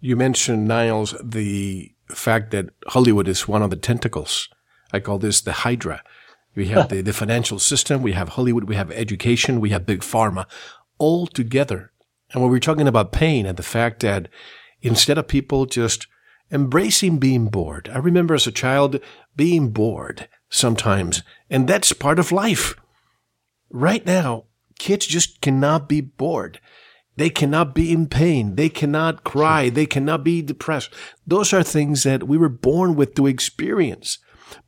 S2: You mentioned Niles the fact that Hollywood is one of the tentacles I call this the Hydra. We have the, [LAUGHS] the financial system, we have Hollywood, we have education, we have big pharma, all together. And when we're talking about pain and the fact that instead of people just embracing being bored, I remember as a child being bored sometimes, and that's part of life. Right now, kids just cannot be bored. They cannot be in pain. They cannot cry. They cannot be depressed. Those are things that we were born with to experience.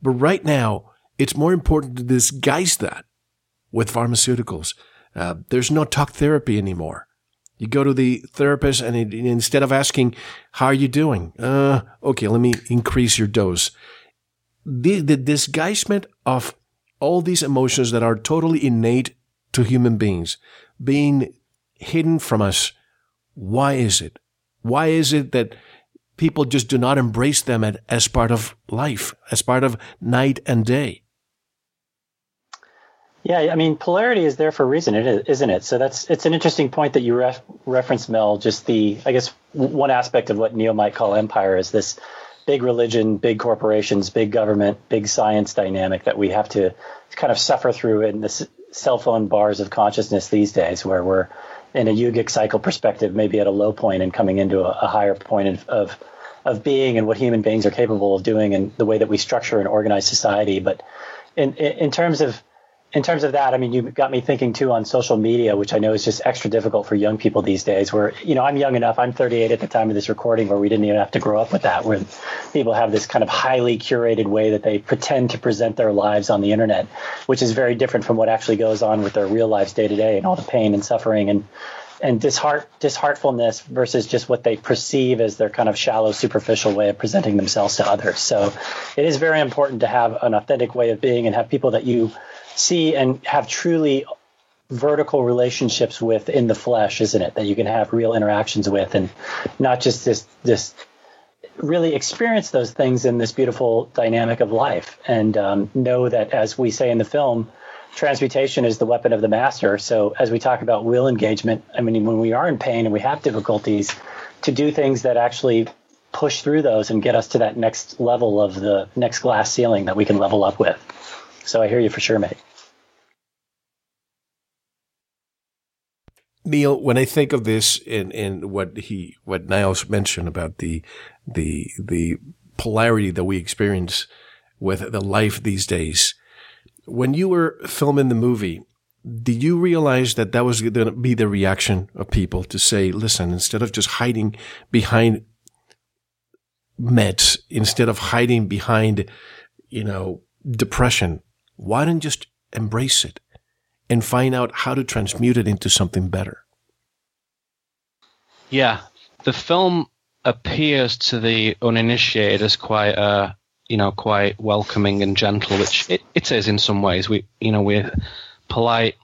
S2: But right now, it's more important to disguise that with pharmaceuticals. Uh, there's no talk therapy anymore. You go to the therapist and it, instead of asking, how are you doing? Uh, okay, let me increase your dose. The, the disguisement of all these emotions that are totally innate to human beings being hidden from us. Why is it? Why is it that people just do not embrace them as part of life, as part of night and day.
S4: Yeah, I mean, polarity is there for a reason, isn't it? So that's it's an interesting point that you ref, reference, Mel. Just the, I guess, one aspect of what Neil might call empire is this big religion, big corporations, big government, big science dynamic that we have to kind of suffer through in the cell phone bars of consciousness these days, where we're in a yogic cycle perspective, maybe at a low point and coming into a, a higher point of, of, of being and what human beings are capable of doing and the way that we structure and organize society. But in, in terms of in terms of that, I mean, you got me thinking too on social media, which I know is just extra difficult for young people these days. Where you know, I'm young enough. I'm 38 at the time of this recording, where we didn't even have to grow up with that. Where people have this kind of highly curated way that they pretend to present their lives on the internet, which is very different from what actually goes on with their real lives day to day, and all the pain and suffering and and disheart disheartfulness versus just what they perceive as their kind of shallow, superficial way of presenting themselves to others. So, it is very important to have an authentic way of being and have people that you see and have truly vertical relationships with in the flesh, isn't it? That you can have real interactions with and not just this this really experience those things in this beautiful dynamic of life. And um, know that as we say in the film transmutation is the weapon of the master. So as we talk about will engagement i mean when we are in pain and we have difficulties to do things that actually push through those and get us to that next level of the next glass ceiling that we can level up with so I hear you for sure, mate.
S2: Neil, when I think of this and, in what he, what Niles mentioned about the, the, the polarity that we experience with the life these days, when you were filming the movie, did you realize that that was going to be the reaction of people to say, listen, instead of just hiding behind meds, instead of hiding behind, you know, depression, why don't just embrace it and find out how to transmute it into something better?
S3: Yeah, the film appears to the uninitiated as quite uh you know quite welcoming and gentle, which it, it is in some ways. We you know we're polite,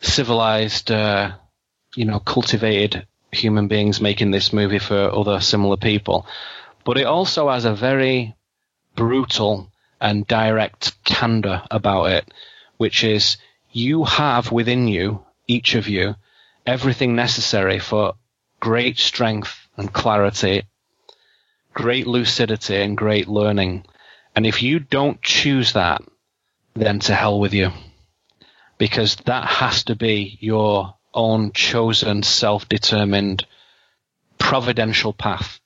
S3: civilized, uh, you know, cultivated human beings making this movie for other similar people, but it also has a very brutal and direct candor about it, which is you have within you, each of you, everything necessary for great strength and clarity, great lucidity and great learning. And if you don't choose that, then to hell with you. Because that has to be your own chosen, self-determined, providential path.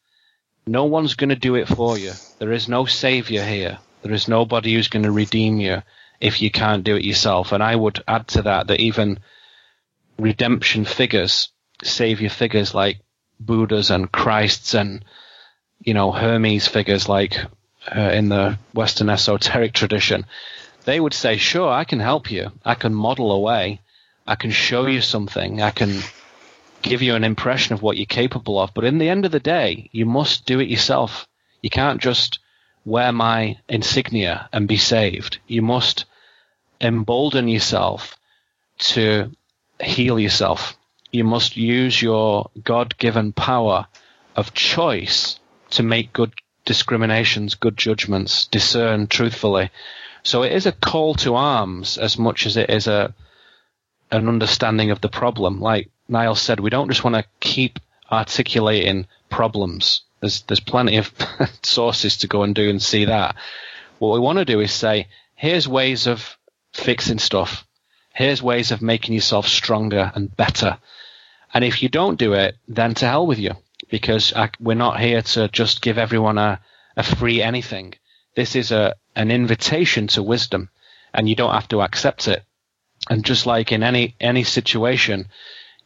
S3: No one's going to do it for you. There is no savior here. There is nobody who's going to redeem you if you can't do it yourself. And I would add to that that even redemption figures, savior figures like Buddhas and Christs and, you know, Hermes figures like uh, in the Western esoteric tradition, they would say, sure, I can help you. I can model a way. I can show you something. I can give you an impression of what you're capable of. But in the end of the day, you must do it yourself. You can't just wear my insignia and be saved. You must embolden yourself to heal yourself. You must use your God given power of choice to make good discriminations, good judgments, discern truthfully. So it is a call to arms as much as it is a an understanding of the problem. Like Niall said, we don't just want to keep articulating problems. There's there's plenty of [LAUGHS] sources to go and do and see that. What we want to do is say, here's ways of fixing stuff. Here's ways of making yourself stronger and better. And if you don't do it, then to hell with you, because I, we're not here to just give everyone a, a free anything. This is a an invitation to wisdom, and you don't have to accept it. And just like in any any situation,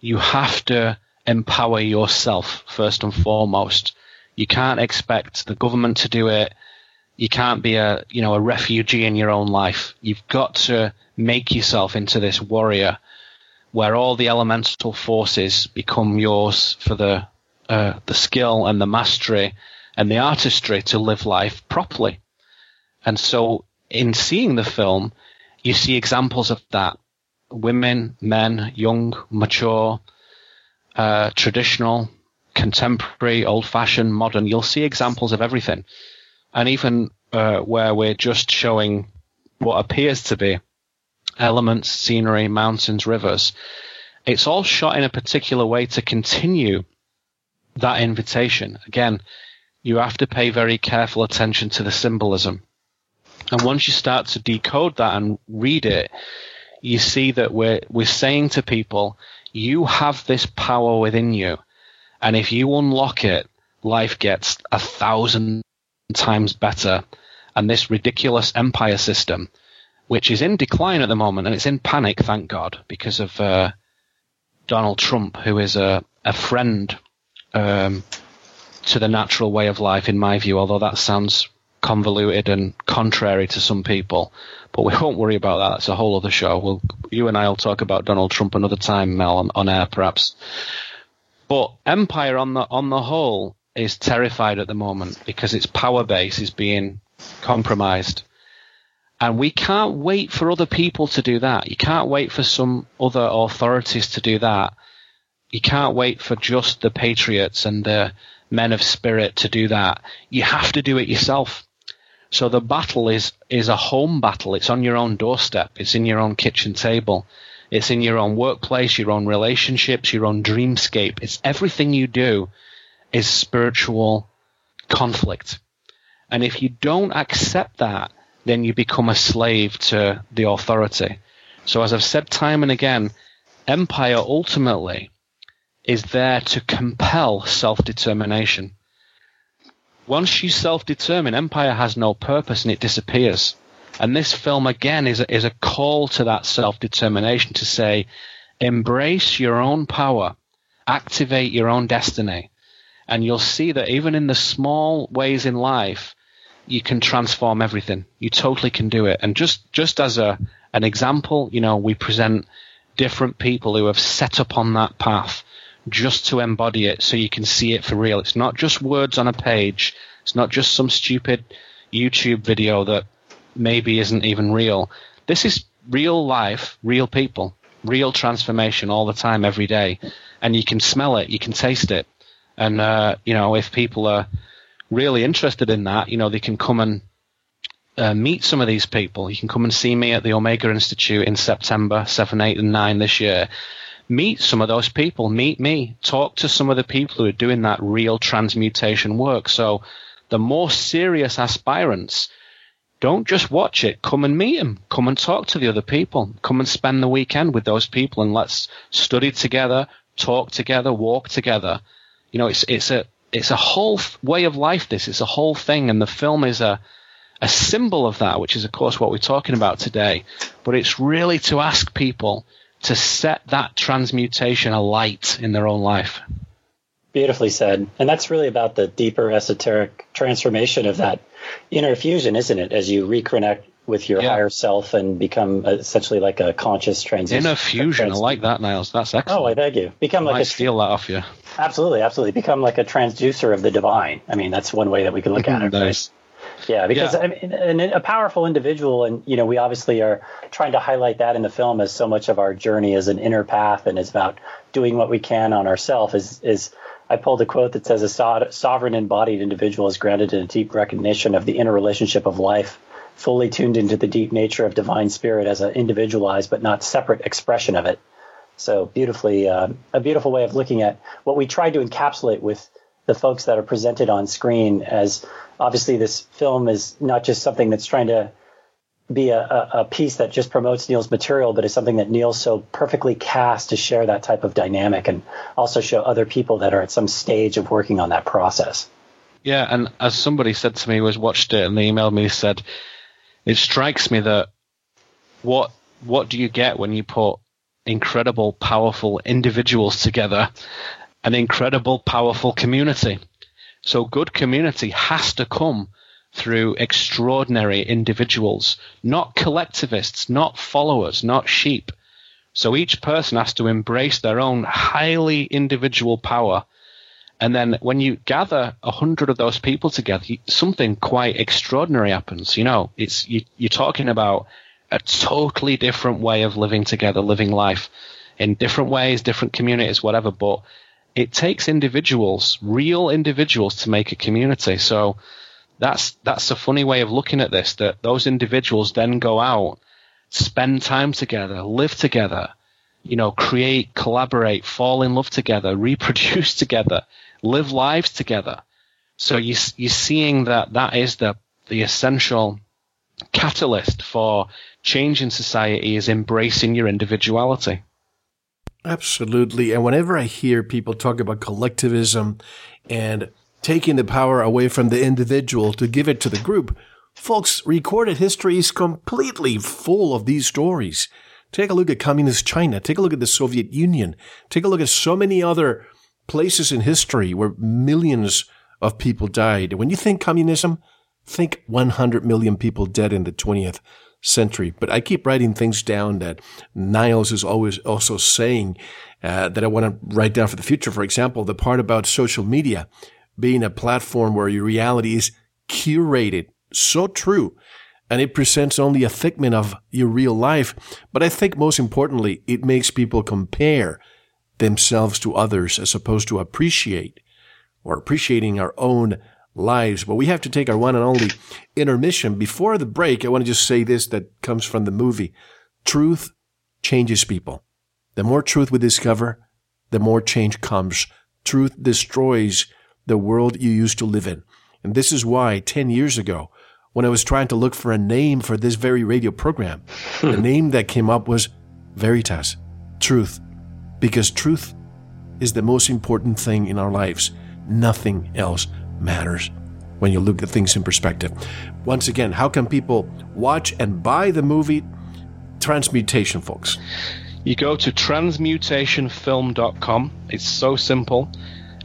S3: you have to empower yourself first and foremost. You can't expect the government to do it. You can't be a you know a refugee in your own life. You've got to make yourself into this warrior where all the elemental forces become yours for the uh, the skill and the mastery and the artistry to live life properly. And so, in seeing the film, you see examples of that: women, men, young, mature, uh, traditional, contemporary, old-fashioned, modern. You'll see examples of everything, and even uh, where we're just showing what appears to be elements, scenery, mountains, rivers. It's all shot in a particular way to continue that invitation. Again, you have to pay very careful attention to the symbolism. And once you start to decode that and read it, you see that we're, we're saying to people, you have this power within you. And if you unlock it, life gets a thousand times better. And this ridiculous empire system which is in decline at the moment, and it's in panic, thank God, because of uh, Donald Trump, who is a, a friend um, to the natural way of life, in my view, although that sounds convoluted and contrary to some people. But we won't worry about that. That's a whole other show. We'll, you and I will talk about Donald Trump another time, Mel, on, on air perhaps. But Empire on the on the whole is terrified at the moment because its power base is being compromised. And we can't wait for other people to do that. You can't wait for some other authorities to do that. You can't wait for just the patriots and the men of spirit to do that. You have to do it yourself. So the battle is, is a home battle. It's on your own doorstep. It's in your own kitchen table. It's in your own workplace, your own relationships, your own dreamscape. It's everything you do is spiritual conflict. And if you don't accept that, then you become a slave to the authority. So as I've said time and again, empire ultimately is there to compel self-determination. Once you self-determine, empire has no purpose and it disappears. And this film again is a, is a call to that self-determination to say, embrace your own power, activate your own destiny. And you'll see that even in the small ways in life, you can transform everything. You totally can do it. And just, just as a, an example, you know, we present different people who have set up on that path just to embody it so you can see it for real. It's not just words on a page. It's not just some stupid YouTube video that maybe isn't even real. This is real life, real people, real transformation all the time, every day. And you can smell it, you can taste it. And, uh, you know, if people are, really interested in that, you know, they can come and uh, meet some of these people. You can come and see me at the Omega Institute in September 7, 8, and 9 this year. Meet some of those people. Meet me. Talk to some of the people who are doing that real transmutation work. So the more serious aspirants, don't just watch it. Come and meet them. Come and talk to the other people. Come and spend the weekend with those people and let's study together, talk together, walk together. You know, it's, it's a, it's a whole way of life. This is a whole thing. And the film is a, a symbol of that, which is of course what we're talking about today. But it's really to ask people to set that transmutation alight in their own life.
S4: Beautifully said. And that's really about the deeper esoteric transformation of that inner fusion, isn't it? As you reconnect with your yeah. higher self and become essentially like a conscious transition.
S3: Inner fusion. Trans- I like that, Niles. That's excellent.
S4: Oh, I beg you. Become like a
S3: steal that off you.
S4: Absolutely, absolutely. Become like a transducer of the divine. I mean, that's one way that we can look at it.
S3: nice.
S4: Right? Yeah, because yeah. I mean, a powerful individual, and you know, we obviously are trying to highlight that in the film as so much of our journey is an inner path and is about doing what we can on ourself. Is is I pulled a quote that says a so- sovereign embodied individual is grounded in a deep recognition of the inner relationship of life, fully tuned into the deep nature of divine spirit as an individualized but not separate expression of it. So beautifully, uh, a beautiful way of looking at what we tried to encapsulate with the folks that are presented on screen as obviously this film is not just something that's trying to be a, a, piece that just promotes Neil's material, but is something that Neil's so perfectly cast to share that type of dynamic and also show other people that are at some stage of working on that process.
S3: Yeah, and as somebody said to me who has watched it and they emailed me said, it strikes me that what what do you get when you put incredible, powerful individuals together, an incredible, powerful community? So good community has to come through extraordinary individuals, not collectivists, not followers, not sheep. So each person has to embrace their own highly individual power. And then when you gather a hundred of those people together, something quite extraordinary happens. You know, it's, you, you're talking about a totally different way of living together, living life in different ways, different communities, whatever. But it takes individuals, real individuals to make a community. So that's that's a funny way of looking at this. That those individuals then go out, spend time together, live together, you know, create, collaborate, fall in love together, [LAUGHS] reproduce together, live lives together. So you you're seeing that that is the the essential catalyst for change in society is embracing your individuality.
S2: Absolutely. And whenever I hear people talk about collectivism and taking the power away from the individual to give it to the group. Folks, recorded history is completely full of these stories. Take a look at communist China. Take a look at the Soviet Union. Take a look at so many other places in history where millions of people died. When you think communism, think 100 million people dead in the 20th century. But I keep writing things down that Niles is always also saying uh, that I want to write down for the future. For example, the part about social media being a platform where your reality is curated. So true. And it presents only a figment of your real life. But I think most importantly, it makes people compare themselves to others as opposed to appreciate or appreciating our own lives. But we have to take our one and only intermission. Before the break, I want to just say this that comes from the movie. Truth changes people. The more truth we discover, the more change comes. Truth destroys the world you used to live in. And this is why 10 years ago, when I was trying to look for a name for this very radio program, [LAUGHS] the name that came up was Veritas, truth, because truth is the most important thing in our lives. Nothing else matters when you look at things in perspective. Once again, how can people watch and buy the movie Transmutation, folks?
S3: You go to transmutationfilm.com. It's so simple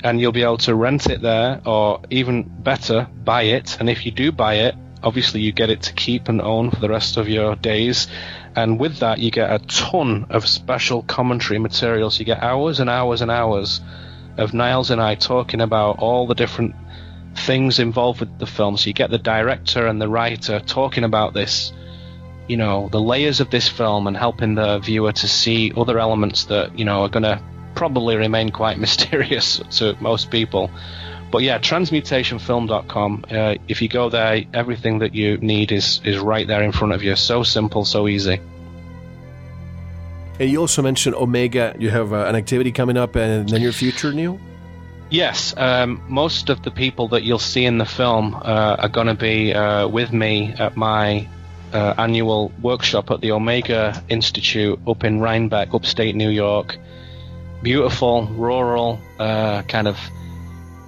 S3: and you'll be able to rent it there, or even better, buy it. And if you do buy it, obviously you get it to keep and own for the rest of your days. And with that, you get a ton of special commentary materials. You get hours and hours and hours of Niles and I talking about all the different things involved with the film. So you get the director and the writer talking about this, you know, the layers of this film and helping the viewer to see other elements that, you know, are going to probably remain quite [LAUGHS] mysterious to most people. But yeah, transmutationfilm.com. Uh, if you go there, everything that you need is is right there in front of you. So simple, so easy.
S2: And you also mentioned Omega. You have uh, an activity coming up in the near future, Neil.
S3: Yes, um, most of the people that you'll see in the film uh, are going to be uh, with me at my uh, annual workshop at the Omega Institute up in Rhinebeck, upstate New York. Beautiful, rural, uh, kind of,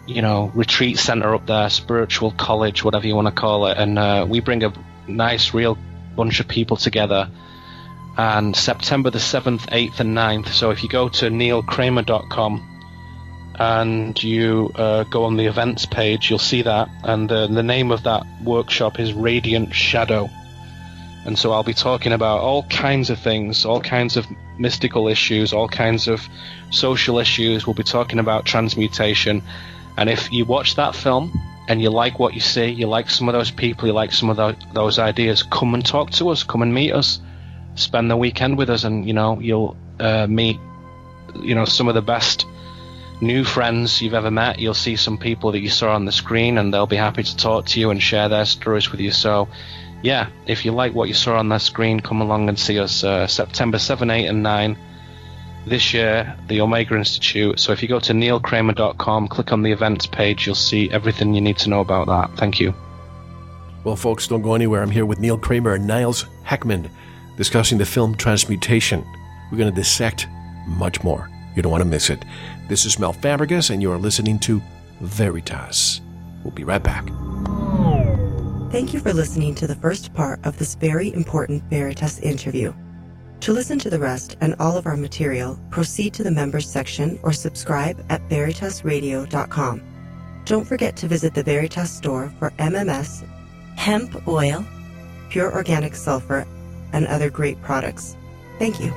S3: you know, retreat center up there, spiritual college, whatever you want to call it. And uh, we bring a nice, real bunch of people together. And September the 7th, 8th, and 9th. So if you go to neilkramer.com, and you uh, go on the events page, you'll see that. And the name of that workshop is Radiant Shadow. And so I'll be talking about all kinds of things, all kinds of mystical issues, all kinds of social issues. We'll be talking about transmutation. And if you watch that film and you like what you see, you like some of those people, you like some of the, those ideas, come and talk to us, come and meet us, spend the weekend with us, and you know you'll uh, meet, you know, some of the best new friends you've ever met. You'll see some people that you saw on the screen, and they'll be happy to talk to you and share their stories with you. So, yeah, if you like what you saw on the screen, come along and see us uh, September 7, 8, and 9 this year, the Omega Institute. So if you go to neilkramer.com, click on the events page, you'll see everything you need to know about that. Thank you.
S2: Well, folks, don't go anywhere. I'm here with Neil Kramer and Niles Heckman discussing the film Transmutation. We're going to dissect much more. You don't want to miss it. This is Mel Fabregas, and you are listening to Veritas. We'll be right back.
S1: Thank you for listening to the first part of this very important Veritas interview. To listen to the rest and all of our material, proceed to the members section or subscribe at veritasradio.com. Don't forget to visit the Veritas store for MMS, hemp oil, pure organic sulfur, and other great products. Thank you.